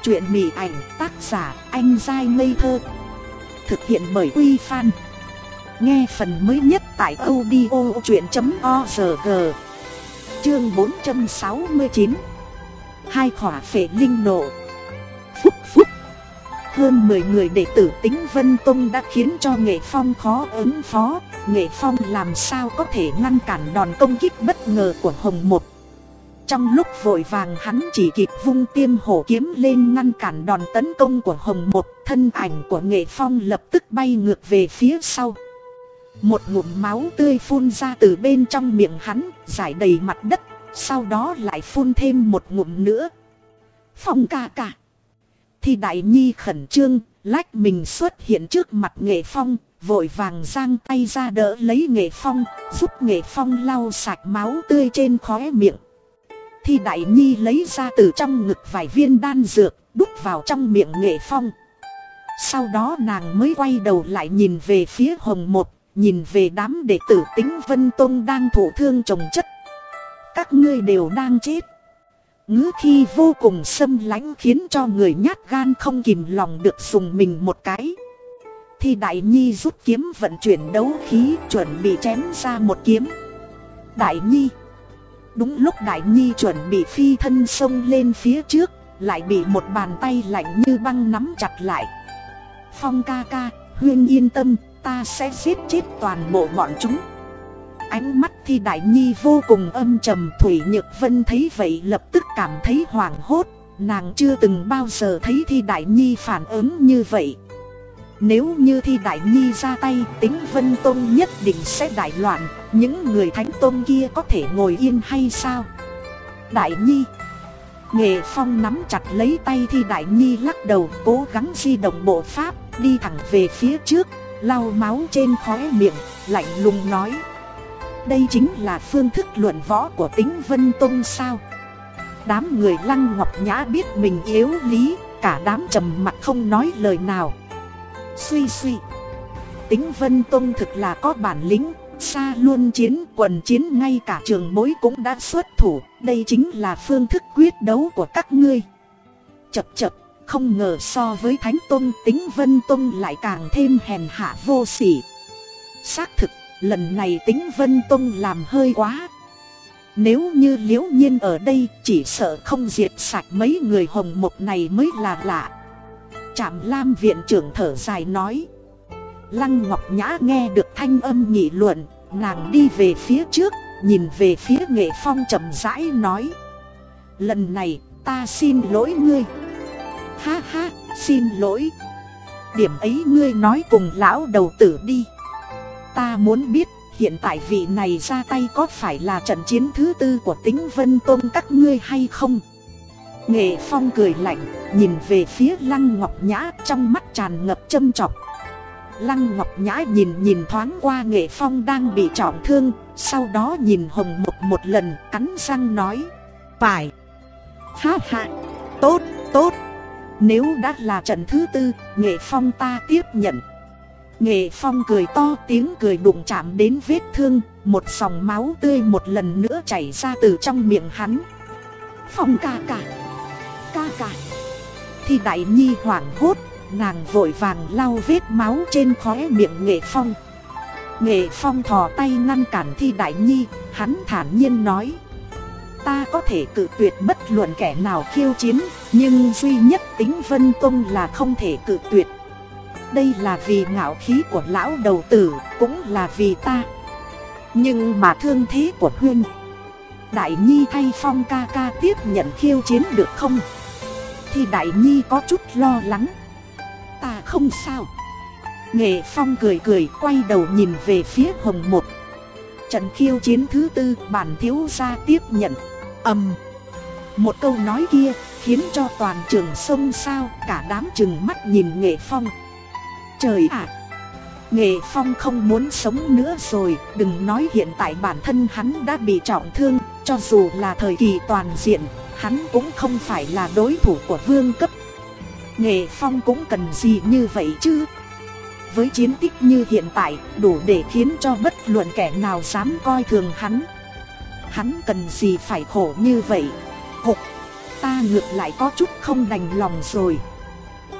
Chuyện mỉ ảnh tác giả anh dai ngây thơ. Thực hiện bởi Uy Fan. Nghe phần mới nhất tại audio chuyện.org. Chương 469 hai khỏa phệ linh nộ. Phúc phúc. Hơn 10 người đệ tử tính Vân Tông đã khiến cho Nghệ Phong khó ứng phó, Nghệ Phong làm sao có thể ngăn cản đòn công kích bất ngờ của Hồng Một. Trong lúc vội vàng hắn chỉ kịp vung tiêm hổ kiếm lên ngăn cản đòn tấn công của Hồng Một, thân ảnh của Nghệ Phong lập tức bay ngược về phía sau. Một ngụm máu tươi phun ra từ bên trong miệng hắn, giải đầy mặt đất sau đó lại phun thêm một ngụm nữa Phong ca ca Thì đại nhi khẩn trương Lách mình xuất hiện trước mặt nghệ phong, vội vàng giang tay ra đỡ lấy nghệ phong, giúp nghệ phong lau sạch máu tươi trên khóe miệng. Thì đại nhi lấy ra từ trong ngực vài viên đan dược, đút vào trong miệng nghệ phong. Sau đó nàng mới quay đầu lại nhìn về phía hồng một, nhìn về đám đệ tử tính Vân Tông đang thụ thương trồng chất. Các ngươi đều đang chết. ngữ khi vô cùng xâm lãnh khiến cho người nhát gan không kìm lòng được dùng mình một cái. Thì Đại Nhi rút kiếm vận chuyển đấu khí chuẩn bị chém ra một kiếm. Đại Nhi. Đúng lúc Đại Nhi chuẩn bị phi thân sông lên phía trước, lại bị một bàn tay lạnh như băng nắm chặt lại. Phong ca ca, Huyên yên tâm, ta sẽ giết chết toàn bộ bọn chúng. Ánh mắt thi đại nhi vô cùng âm trầm Thủy Nhược Vân thấy vậy lập tức cảm thấy hoảng hốt. Nàng chưa từng bao giờ thấy thi đại nhi phản ứng như vậy. Nếu như thi đại nhi ra tay tính Vân Tông nhất định sẽ đại loạn. Những người thánh tôn kia có thể ngồi yên hay sao? Đại nhi Nghệ Phong nắm chặt lấy tay thi đại nhi lắc đầu cố gắng di động bộ pháp đi thẳng về phía trước lau máu trên khóe miệng, lạnh lùng nói. Đây chính là phương thức luận võ của tính Vân Tông sao? Đám người lăng ngọc nhã biết mình yếu lý, cả đám trầm mặt không nói lời nào. Suy suy, tính Vân Tông thực là có bản lĩnh, xa luôn chiến quần chiến ngay cả trường bối cũng đã xuất thủ, đây chính là phương thức quyết đấu của các ngươi. Chập chập không ngờ so với Thánh Tông tính Vân Tông lại càng thêm hèn hạ vô sỉ. Xác thực, lần này tính Vân Tông làm hơi quá. Nếu như liễu nhiên ở đây chỉ sợ không diệt sạch mấy người hồng mộc này mới là lạ. Trạm Lam viện trưởng thở dài nói. Lăng Ngọc Nhã nghe được thanh âm nghị luận, nàng đi về phía trước, nhìn về phía nghệ phong chậm rãi nói. Lần này ta xin lỗi ngươi. Ha ha, xin lỗi. Điểm ấy ngươi nói cùng lão đầu tử đi. Ta muốn biết hiện tại vị này ra tay có phải là trận chiến thứ tư của tính Vân Tôn các ngươi hay không? Nghệ Phong cười lạnh, nhìn về phía Lăng Ngọc Nhã trong mắt tràn ngập châm chọc. Lăng Ngọc Nhã nhìn nhìn thoáng qua Nghệ Phong đang bị trọng thương, sau đó nhìn Hồng Mục một lần, cắn răng nói. Phải. Ha ha, tốt, tốt. Nếu đã là trận thứ tư, nghệ phong ta tiếp nhận. Nghệ phong cười to tiếng cười đụng chạm đến vết thương, một dòng máu tươi một lần nữa chảy ra từ trong miệng hắn. Phong ca ca, ca ca. Thì đại nhi hoảng hốt, nàng vội vàng lau vết máu trên khóe miệng nghệ phong. Nghệ phong thò tay ngăn cản thi đại nhi, hắn thản nhiên nói ta có thể cự tuyệt bất luận kẻ nào khiêu chiến, nhưng duy nhất tính Vân Tông là không thể cự tuyệt. Đây là vì ngạo khí của lão đầu tử, cũng là vì ta. Nhưng mà thương thế của Huyên Đại Nhi thay Phong ca ca tiếp nhận khiêu chiến được không? Thì Đại Nhi có chút lo lắng. Ta không sao. Nghệ Phong cười cười quay đầu nhìn về phía Hồng Một. Trận khiêu chiến thứ tư bản thiếu gia tiếp nhận ầm Một câu nói kia khiến cho toàn trường sông sao cả đám chừng mắt nhìn nghệ phong Trời ạ. Nghệ phong không muốn sống nữa rồi, Đừng nói hiện tại bản thân hắn đã bị trọng thương, Cho dù là thời kỳ toàn diện, Hắn cũng không phải là đối thủ của vương cấp. Nghệ phong cũng cần gì như vậy chứ? Với chiến tích như hiện tại, Đủ để khiến cho bất luận kẻ nào dám coi thường hắn. Hắn cần gì phải khổ như vậy? Hục, Ta ngược lại có chút không đành lòng rồi.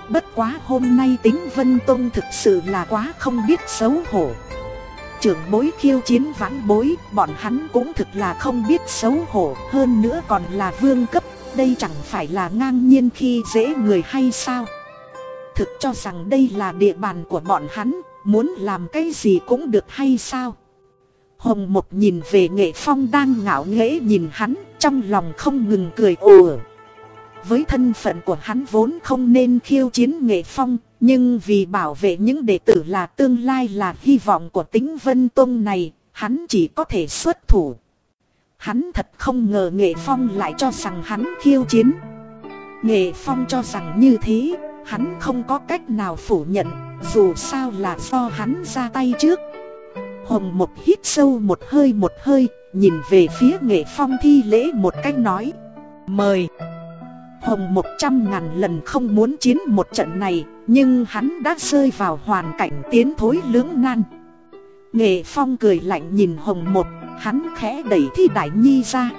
Bất quá hôm nay tính Vân Tông thực sự là quá không biết xấu hổ. Trưởng bối khiêu chiến vãn bối Bọn hắn cũng thực là không biết xấu hổ Hơn nữa còn là vương cấp Đây chẳng phải là ngang nhiên khi dễ người hay sao? Thực cho rằng đây là địa bàn của bọn hắn Muốn làm cái gì cũng được hay sao? Hồng một nhìn về nghệ phong đang ngạo nghễ nhìn hắn, trong lòng không ngừng cười ồ. Với thân phận của hắn vốn không nên khiêu chiến nghệ phong, nhưng vì bảo vệ những đệ tử là tương lai là hy vọng của tính vân tông này, hắn chỉ có thể xuất thủ. Hắn thật không ngờ nghệ phong lại cho rằng hắn khiêu chiến. Nghệ phong cho rằng như thế, Hắn không có cách nào phủ nhận Dù sao là do hắn ra tay trước Hồng một hít sâu một hơi một hơi Nhìn về phía nghệ phong thi lễ một cách nói Mời Hồng một trăm ngàn lần không muốn chiến một trận này, Nhưng hắn đã rơi vào hoàn cảnh tiến thối lưỡng nan. Nghệ phong cười lạnh nhìn hồng một, Hắn khẽ đẩy thi đại nhi ra.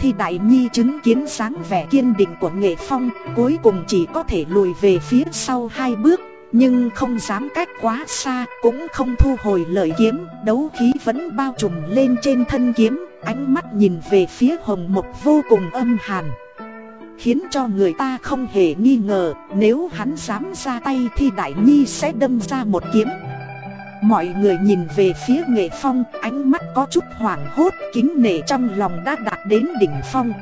Thi đại nhi chứng kiến sáng vẻ kiên định của nghệ phong, Cuối cùng chỉ có thể lùi về phía sau hai bước, Nhưng không dám cách quá xa, Cũng không thu hồi lời kiếm, Đấu khí vẫn bao trùm lên trên thân kiếm, Ánh mắt nhìn về phía hồng mộc vô cùng âm hàn. Khiến cho người ta không hề nghi ngờ, Nếu hắn dám ra tay thì Đại Nhi sẽ đâm ra một kiếm. Mọi người nhìn về phía nghệ phong, Ánh mắt có chút hoảng hốt, Kính nể trong lòng đã đạt đến đỉnh phong.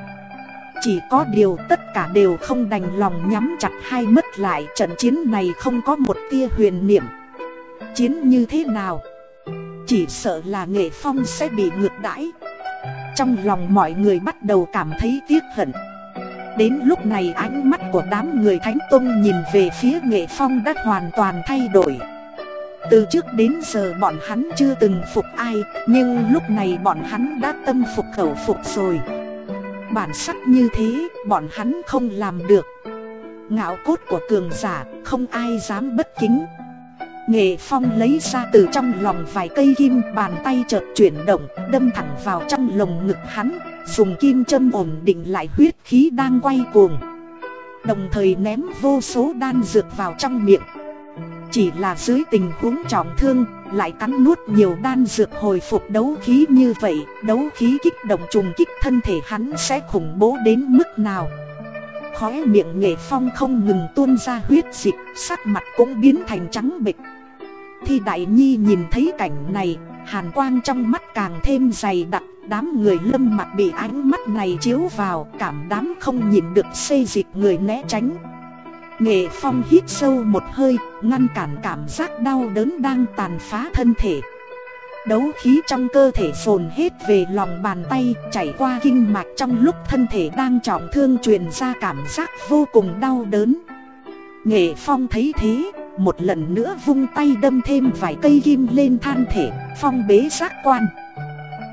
Chỉ có điều tất cả đều không đành lòng nhắm chặt hai mất lại, Trận chiến này không có một tia huyền niệm. Chiến như thế nào? Chỉ sợ là nghệ phong sẽ bị ngược đãi. Trong lòng mọi người bắt đầu cảm thấy tiếc hận. Đến lúc này ánh mắt của đám người Thánh Tông nhìn về phía nghệ phong đã hoàn toàn thay đổi. Từ trước đến giờ bọn hắn chưa từng phục ai, Nhưng lúc này bọn hắn đã tâm phục khẩu phục rồi. Bản sắc như thế, bọn hắn không làm được. Ngạo cốt của cường giả, không ai dám bất kính. Nghệ phong lấy ra từ trong lòng vài cây kim bàn tay chợt chuyển động, Đâm thẳng vào trong lồng ngực hắn. Dùng kim châm ổn định lại huyết khí đang quay cuồng. Đồng thời ném vô số đan dược vào trong miệng. Chỉ là dưới tình huống trọng thương, Lại cắn nuốt nhiều đan dược hồi phục đấu khí như vậy, Đấu khí kích động trùng kích thân thể hắn sẽ khủng bố đến mức nào. Khóe miệng nghệ phong không ngừng tuôn ra huyết dịch, Sắc mặt cũng biến thành trắng bệch. Thi đại nhi nhìn thấy cảnh này, Hàn quang trong mắt càng thêm dày đặc, Đám người lâm mặt bị ánh mắt này chiếu vào, Cảm đám không nhìn được xây dịch người né tránh. Nghệ phong hít sâu một hơi, Ngăn cản cảm giác đau đớn đang tàn phá thân thể. Đấu khí trong cơ thể phồn hết về lòng bàn tay, Chảy qua kinh mạch trong lúc thân thể đang trọng thương truyền ra cảm giác vô cùng đau đớn. Nghệ phong thấy thế một lần nữa vung tay đâm thêm vài cây kim lên than thể, Phong bế giác quan.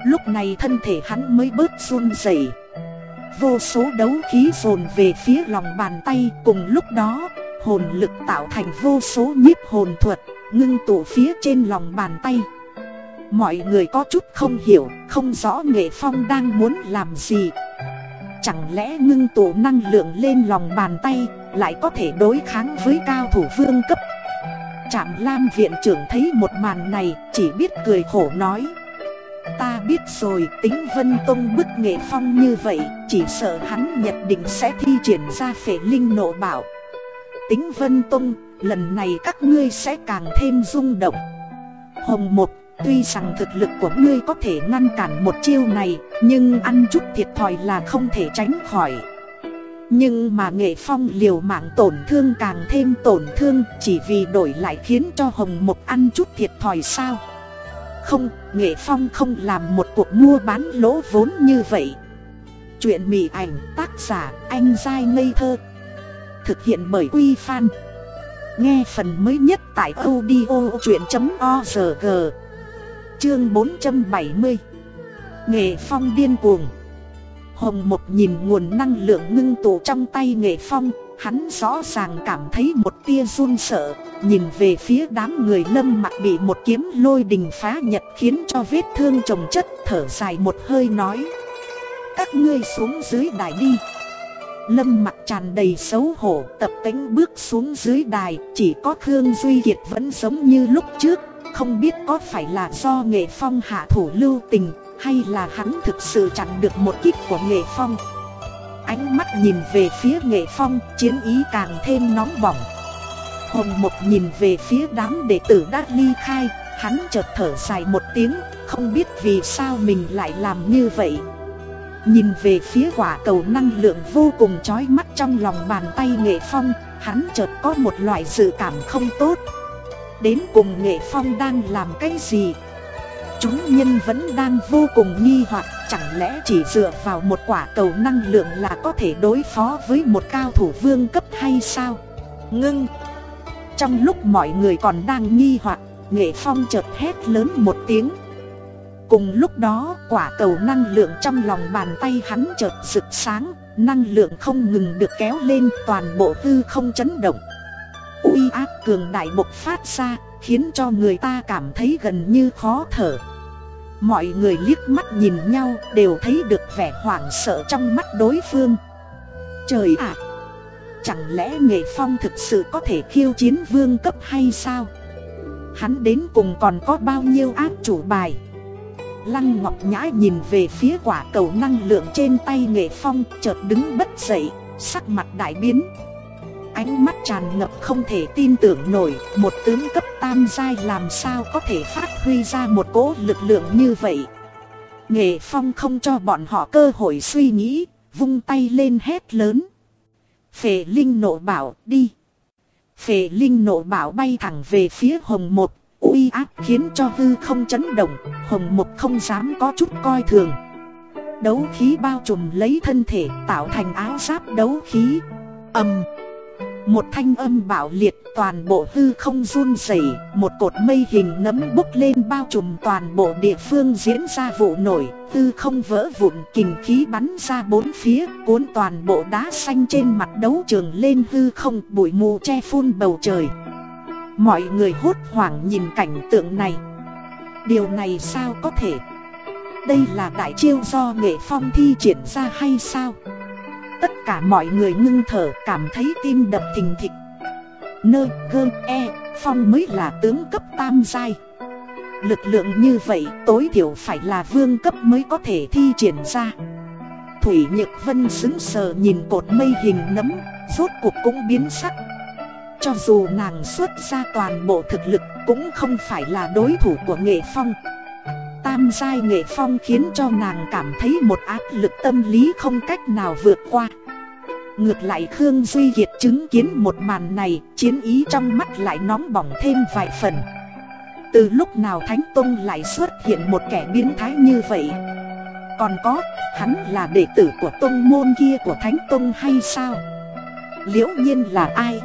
Lúc này thân thể hắn mới bớt run rẩy. Vô số đấu khí dồn về phía lòng bàn tay, Cùng lúc đó, hồn lực tạo thành vô số nhiếp hồn thuật, Ngưng tụ phía trên lòng bàn tay. Mọi người có chút không hiểu, Không rõ nghệ phong đang muốn làm gì. Chẳng lẽ ngưng tụ năng lượng lên lòng bàn tay lại có thể đối kháng với cao thủ vương cấp. Trạm Lam viện trưởng thấy một màn này, Chỉ biết cười khổ nói. Ta biết rồi, tính Vân Tông bức nghệ phong như vậy, Chỉ sợ hắn nhật định sẽ thi triển ra phệ linh nộ bảo. Tính Vân Tông, lần này các ngươi sẽ càng thêm rung động. Hồng một Tuy rằng thực lực của ngươi có thể ngăn cản một chiêu này, Nhưng ăn chút thiệt thòi là không thể tránh khỏi. Nhưng mà nghệ phong liều mạng tổn thương càng thêm tổn thương Chỉ vì đổi lại khiến cho Hồng Mộc ăn chút thiệt thòi sao? Không, Nghệ Phong không làm một cuộc mua bán lỗ vốn như vậy. Chuyện mỉ ảnh tác giả anh dai ngây thơ. Thực hiện bởi Quy Phan. Nghe phần mới nhất tại audio chuyện.org Chương 470 Nghệ Phong điên cuồng. Hồng Một nhìn nguồn năng lượng ngưng tụ trong tay Nghệ Phong, Hắn rõ ràng cảm thấy một tia run sợ, Nhìn về phía đám người lâm mặt bị một kiếm lôi đình phá nhật Khiến cho vết thương trồng chất thở dài một hơi nói. Các ngươi xuống dưới đài đi. Lâm mặt tràn đầy xấu hổ, tập tính bước xuống dưới đài, Chỉ có Khương Duy Kiệt vẫn giống như lúc trước, Không biết có phải là do nghệ phong hạ thủ lưu tình hay là hắn thực sự chặn được một kích của nghệ phong? Ánh mắt nhìn về phía nghệ phong, chiến ý càng thêm nóng bỏng. Hồng Mộc nhìn về phía đám đệ tử đã ly khai, Hắn chợt thở dài một tiếng, Không biết vì sao mình lại làm như vậy. Nhìn về phía quả cầu năng lượng vô cùng chói mắt trong lòng bàn tay nghệ phong, Hắn chợt có một loại dự cảm không tốt. Đến cùng nghệ phong đang làm cái gì? Chúng nhân vẫn đang vô cùng nghi hoặc, chẳng lẽ chỉ dựa vào một quả cầu năng lượng là có thể đối phó với một cao thủ vương cấp hay sao? Ngưng. Trong lúc mọi người còn đang nghi hoặc, Nghệ Phong chợt hét lớn một tiếng. Cùng lúc đó, quả cầu năng lượng trong lòng bàn tay hắn chợt rực sáng, Năng lượng không ngừng được kéo lên, toàn bộ hư không chấn động. Uy áp cường đại bộc phát ra Khiến cho người ta cảm thấy gần như khó thở Mọi người liếc mắt nhìn nhau đều thấy được vẻ hoảng sợ trong mắt đối phương Trời ạ! chẳng lẽ nghệ phong thực sự có thể khiêu chiến vương cấp hay sao? Hắn đến cùng còn có bao nhiêu ác chủ bài? Lăng Ngọc Nhã nhìn về phía quả cầu năng lượng trên tay nghệ phong chợt đứng bất dậy, sắc mặt đại biến Ánh mắt tràn ngập không thể tin tưởng nổi, Một tướng cấp tam giai làm sao có thể phát huy ra một cỗ lực lượng như vậy? Nghệ phong không cho bọn họ cơ hội suy nghĩ, Vung tay lên hét lớn. Phệ Linh nộ bảo, đi. Phệ Linh nộ bảo bay thẳng về phía hồng một uy áp khiến cho hư không chấn động, Hồng một không dám có chút coi thường. Đấu khí bao trùm lấy thân thể, tạo thành áo giáp đấu khí. Ầm một thanh âm bạo liệt toàn bộ hư không run rẩy, một cột mây hình nấm bốc lên bao trùm toàn bộ địa phương diễn ra vụ nổi, hư không vỡ vụn kình khí bắn ra bốn phía, cuốn toàn bộ đá xanh trên mặt đấu trường lên hư không, bụi mù che phun bầu trời. Mọi người hốt hoảng nhìn cảnh tượng này. Điều này sao có thể? Đây là đại chiêu do nghệ phong thi triển ra hay sao? Tất cả mọi người ngưng thở, cảm thấy tim đập thình thịch. Nơ gơ e phong mới là tướng cấp tam giai. Lực lượng như vậy, tối thiểu phải là vương cấp mới có thể thi triển ra. Thủy Nhược Vân xứng sờ nhìn cột mây hình nấm, Rốt cuộc cũng biến sắc. Cho dù nàng xuất ra toàn bộ thực lực, Cũng không phải là đối thủ của nghệ phong. Tam giai nghệ phong khiến cho nàng cảm thấy một áp lực tâm lý không cách nào vượt qua Ngược lại Khương Duy Kiệt chứng kiến một màn này Chiến ý trong mắt lại nóng bỏng thêm vài phần Từ lúc nào Thánh Tông lại xuất hiện một kẻ biến thái như vậy Còn có, hắn là đệ tử của tông môn kia của Thánh Tông hay sao? Liễu nhiên là ai?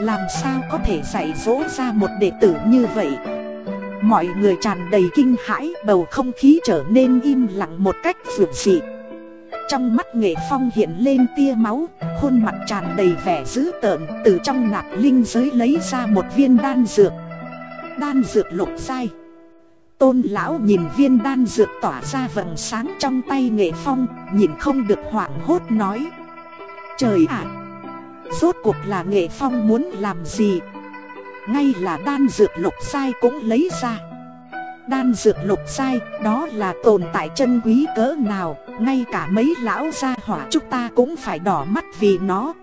Làm sao có thể dạy dỗ ra một đệ tử như vậy? Mọi người tràn đầy kinh hãi, bầu không khí trở nên im lặng một cách vượt dị. Trong mắt nghệ phong hiện lên tia máu, Khuôn mặt tràn đầy vẻ dữ tợn, Từ trong nạp linh giới lấy ra một viên đan dược. Đan dược lục sai Tôn lão nhìn viên đan dược tỏa ra vầng sáng trong tay nghệ phong, Nhìn không được hoảng hốt nói. Trời ạ! Rốt cuộc là nghệ phong muốn làm gì? Ngay là đan dược lục sai cũng lấy ra. Đan dược lục sai đó là tồn tại chân quý cỡ nào Ngay cả mấy lão gia hỏa chúng ta cũng phải đỏ mắt vì nó.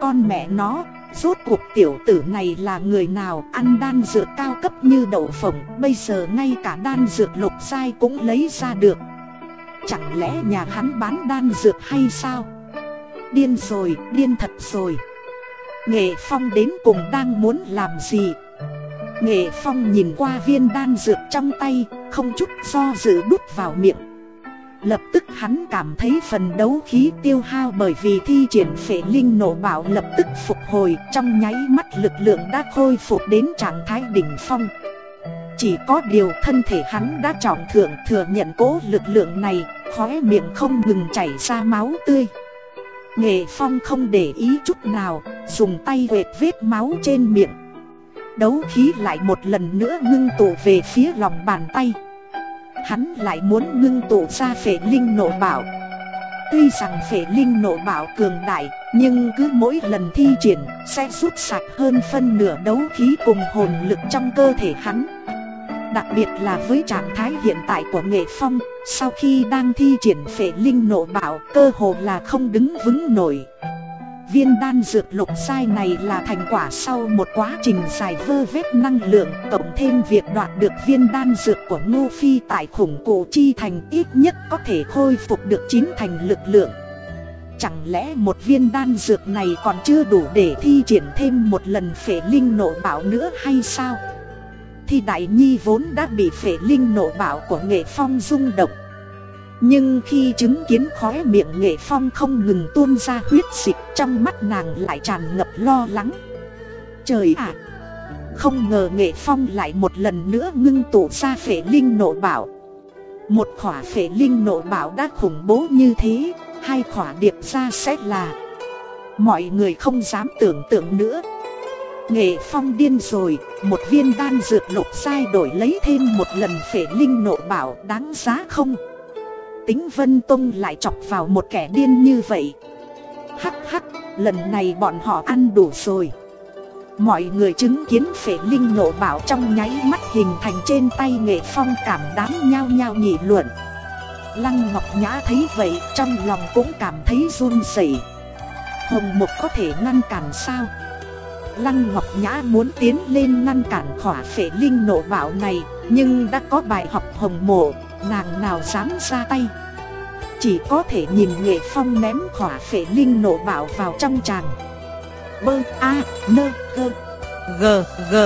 Con mẹ nó Rốt cuộc tiểu tử này là người nào ăn đan dược cao cấp như đậu phộng Bây giờ ngay cả đan dược lục sai cũng lấy ra được. Chẳng lẽ nhà hắn bán đan dược hay sao? Điên rồi, điên thật rồi. Nghệ Phong đến cùng đang muốn làm gì? Nghệ Phong nhìn qua viên đan dược trong tay, không chút do dự đút vào miệng. Lập tức hắn cảm thấy phần đấu khí tiêu hao bởi vì thi triển phệ linh nổ bảo lập tức phục hồi trong nháy mắt lực lượng đã khôi phục đến trạng thái đỉnh phong. Chỉ có điều thân thể hắn đã trọng thượng thừa nhận cố lực lượng này, khóe miệng không ngừng chảy ra máu tươi. Nghệ Phong không để ý chút nào, dùng tay vệt vết máu trên miệng. Đấu khí lại một lần nữa ngưng tụ về phía lòng bàn tay. Hắn lại muốn ngưng tụ ra phệ linh nộ bảo. Tuy rằng phệ linh nộ bảo cường đại, nhưng cứ mỗi lần thi triển sẽ rút sạch hơn phân nửa đấu khí cùng hồn lực trong cơ thể hắn. Đặc biệt là với trạng thái hiện tại của nghệ phong, Sau khi đang thi triển phệ linh nộ bảo, cơ hồ là không đứng vững nổi Viên đan dược lục sai này là thành quả sau một quá trình dài vơ vét năng lượng, Cộng thêm việc đoạt được viên đan dược của Ngô Phi tại khủng cổ chi thành ít nhất có thể khôi phục được chín thành lực lượng Chẳng lẽ một viên đan dược này còn chưa đủ để thi triển thêm một lần phệ linh nộ bảo nữa hay sao? Thì Đại Nhi vốn đã bị phệ linh nộ bạo của nghệ phong rung động. Nhưng khi chứng kiến khóe miệng nghệ phong không ngừng tuôn ra huyết dịch trong mắt nàng lại tràn ngập lo lắng. Trời ạ! không ngờ nghệ phong lại một lần nữa ngưng tụ ra phệ linh nộ bảo. Một khỏa phệ linh nộ bảo đã khủng bố như thế, Hai khỏa điệp ra sẽ là. Mọi người không dám tưởng tượng nữa. Nghệ phong điên rồi, một viên đan dược lục sai đổi lấy thêm một lần phệ linh nộ bảo đáng giá không? Tính Vân Tông lại chọc vào một kẻ điên như vậy. Hắc hắc, lần này bọn họ ăn đủ rồi. Mọi người chứng kiến phệ linh nộ bảo trong nháy mắt hình thành trên tay nghệ phong cảm đám nhao nhao nghị luận. Lăng Ngọc Nhã thấy vậy trong lòng cũng cảm thấy run rẩy. Hồng Mục có thể ngăn cản sao? Lăng Ngọc Nhã muốn tiến lên ngăn cản khỏa phệ linh nộ bảo này Nhưng đã có bài học hồng mộ, nàng nào dám ra tay. Chỉ có thể nhìn nghệ phong ném khỏa phệ linh nộ bảo vào trong tràng. Bơ A nơ cơ G G.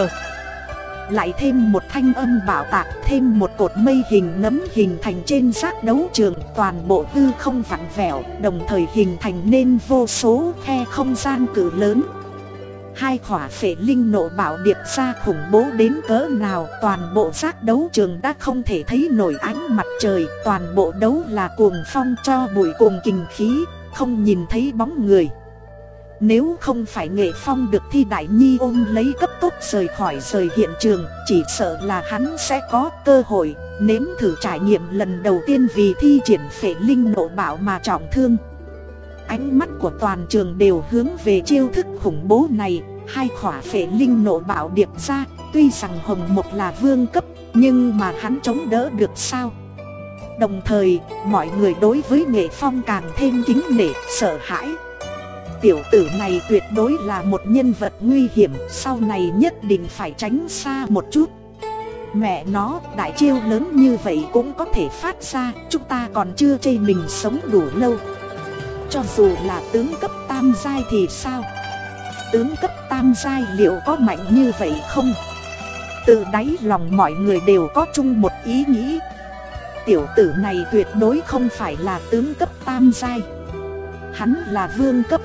Lại thêm một thanh âm bảo tạc Thêm một cột mây hình nấm hình thành trên giác đấu trường Toàn bộ hư không vặn vẹo Đồng thời hình thành nên vô số khe không gian cử lớn Hai khỏa phệ linh nộ bảo điệp ra khủng bố đến cỡ nào, Toàn bộ giác đấu trường đã không thể thấy nổi ánh mặt trời, Toàn bộ đấu là cuồng phong cho bụi cuồng kình khí, Không nhìn thấy bóng người. Nếu không phải nghệ phong được thi đại nhi ôm lấy cấp tốc rời khỏi rời hiện trường, Chỉ sợ là hắn sẽ có cơ hội, Nếm thử trải nghiệm lần đầu tiên vì thi triển phệ linh nộ bảo mà trọng thương. Ánh mắt của toàn trường đều hướng về chiêu thức khủng bố này Hai khỏa phệ linh nộ bảo điệp ra, Tuy rằng Hồng Mộc là vương cấp, Nhưng mà hắn chống đỡ được sao? Đồng thời, mọi người đối với nghệ phong càng thêm kính nể, sợ hãi. Tiểu tử này tuyệt đối là một nhân vật nguy hiểm, Sau này nhất định phải tránh xa một chút. Mẹ nó, đại chiêu lớn như vậy cũng có thể phát ra, Chúng ta còn chưa chê mình sống đủ lâu. Cho dù là tướng cấp tam giai thì sao? Tướng cấp tam giai liệu có mạnh như vậy không? Từ đáy lòng mọi người đều có chung một ý nghĩ. Tiểu tử này tuyệt đối không phải là tướng cấp tam giai. Hắn là vương cấp.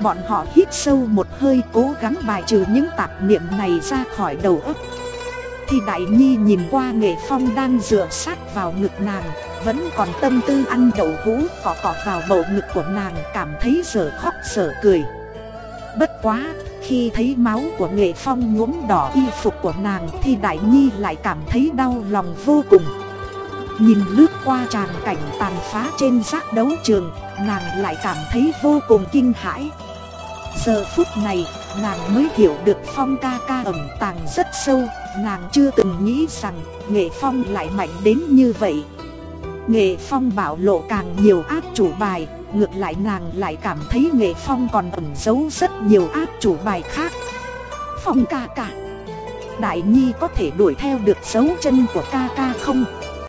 Bọn họ hít sâu một hơi cố gắng bài trừ những tạp niệm này ra khỏi đầu óc. Thì Đại Nhi nhìn qua nghệ phong đang dựa sát vào ngực nàng, Vẫn còn tâm tư ăn đậu hũ cỏ cỏ vào bầu ngực của nàng, cảm thấy giờ khóc giờ cười. Bất quá, khi thấy máu của nghệ phong nhuốm đỏ y phục của nàng thì Đại Nhi lại cảm thấy đau lòng vô cùng. Nhìn lướt qua tràn cảnh tàn phá trên giác đấu trường, nàng lại cảm thấy vô cùng kinh hãi. Giờ phút này, nàng mới hiểu được phong ca ca ẩn tàng rất sâu Nàng chưa từng nghĩ rằng nghệ phong lại mạnh đến như vậy. Nghệ phong bảo lộ càng nhiều ác chủ bài Ngược lại nàng lại cảm thấy nghệ phong còn ẩn giấu rất nhiều áp chủ bài khác Phong ca ca Đại Nhi có thể đuổi theo được dấu chân của ca ca không?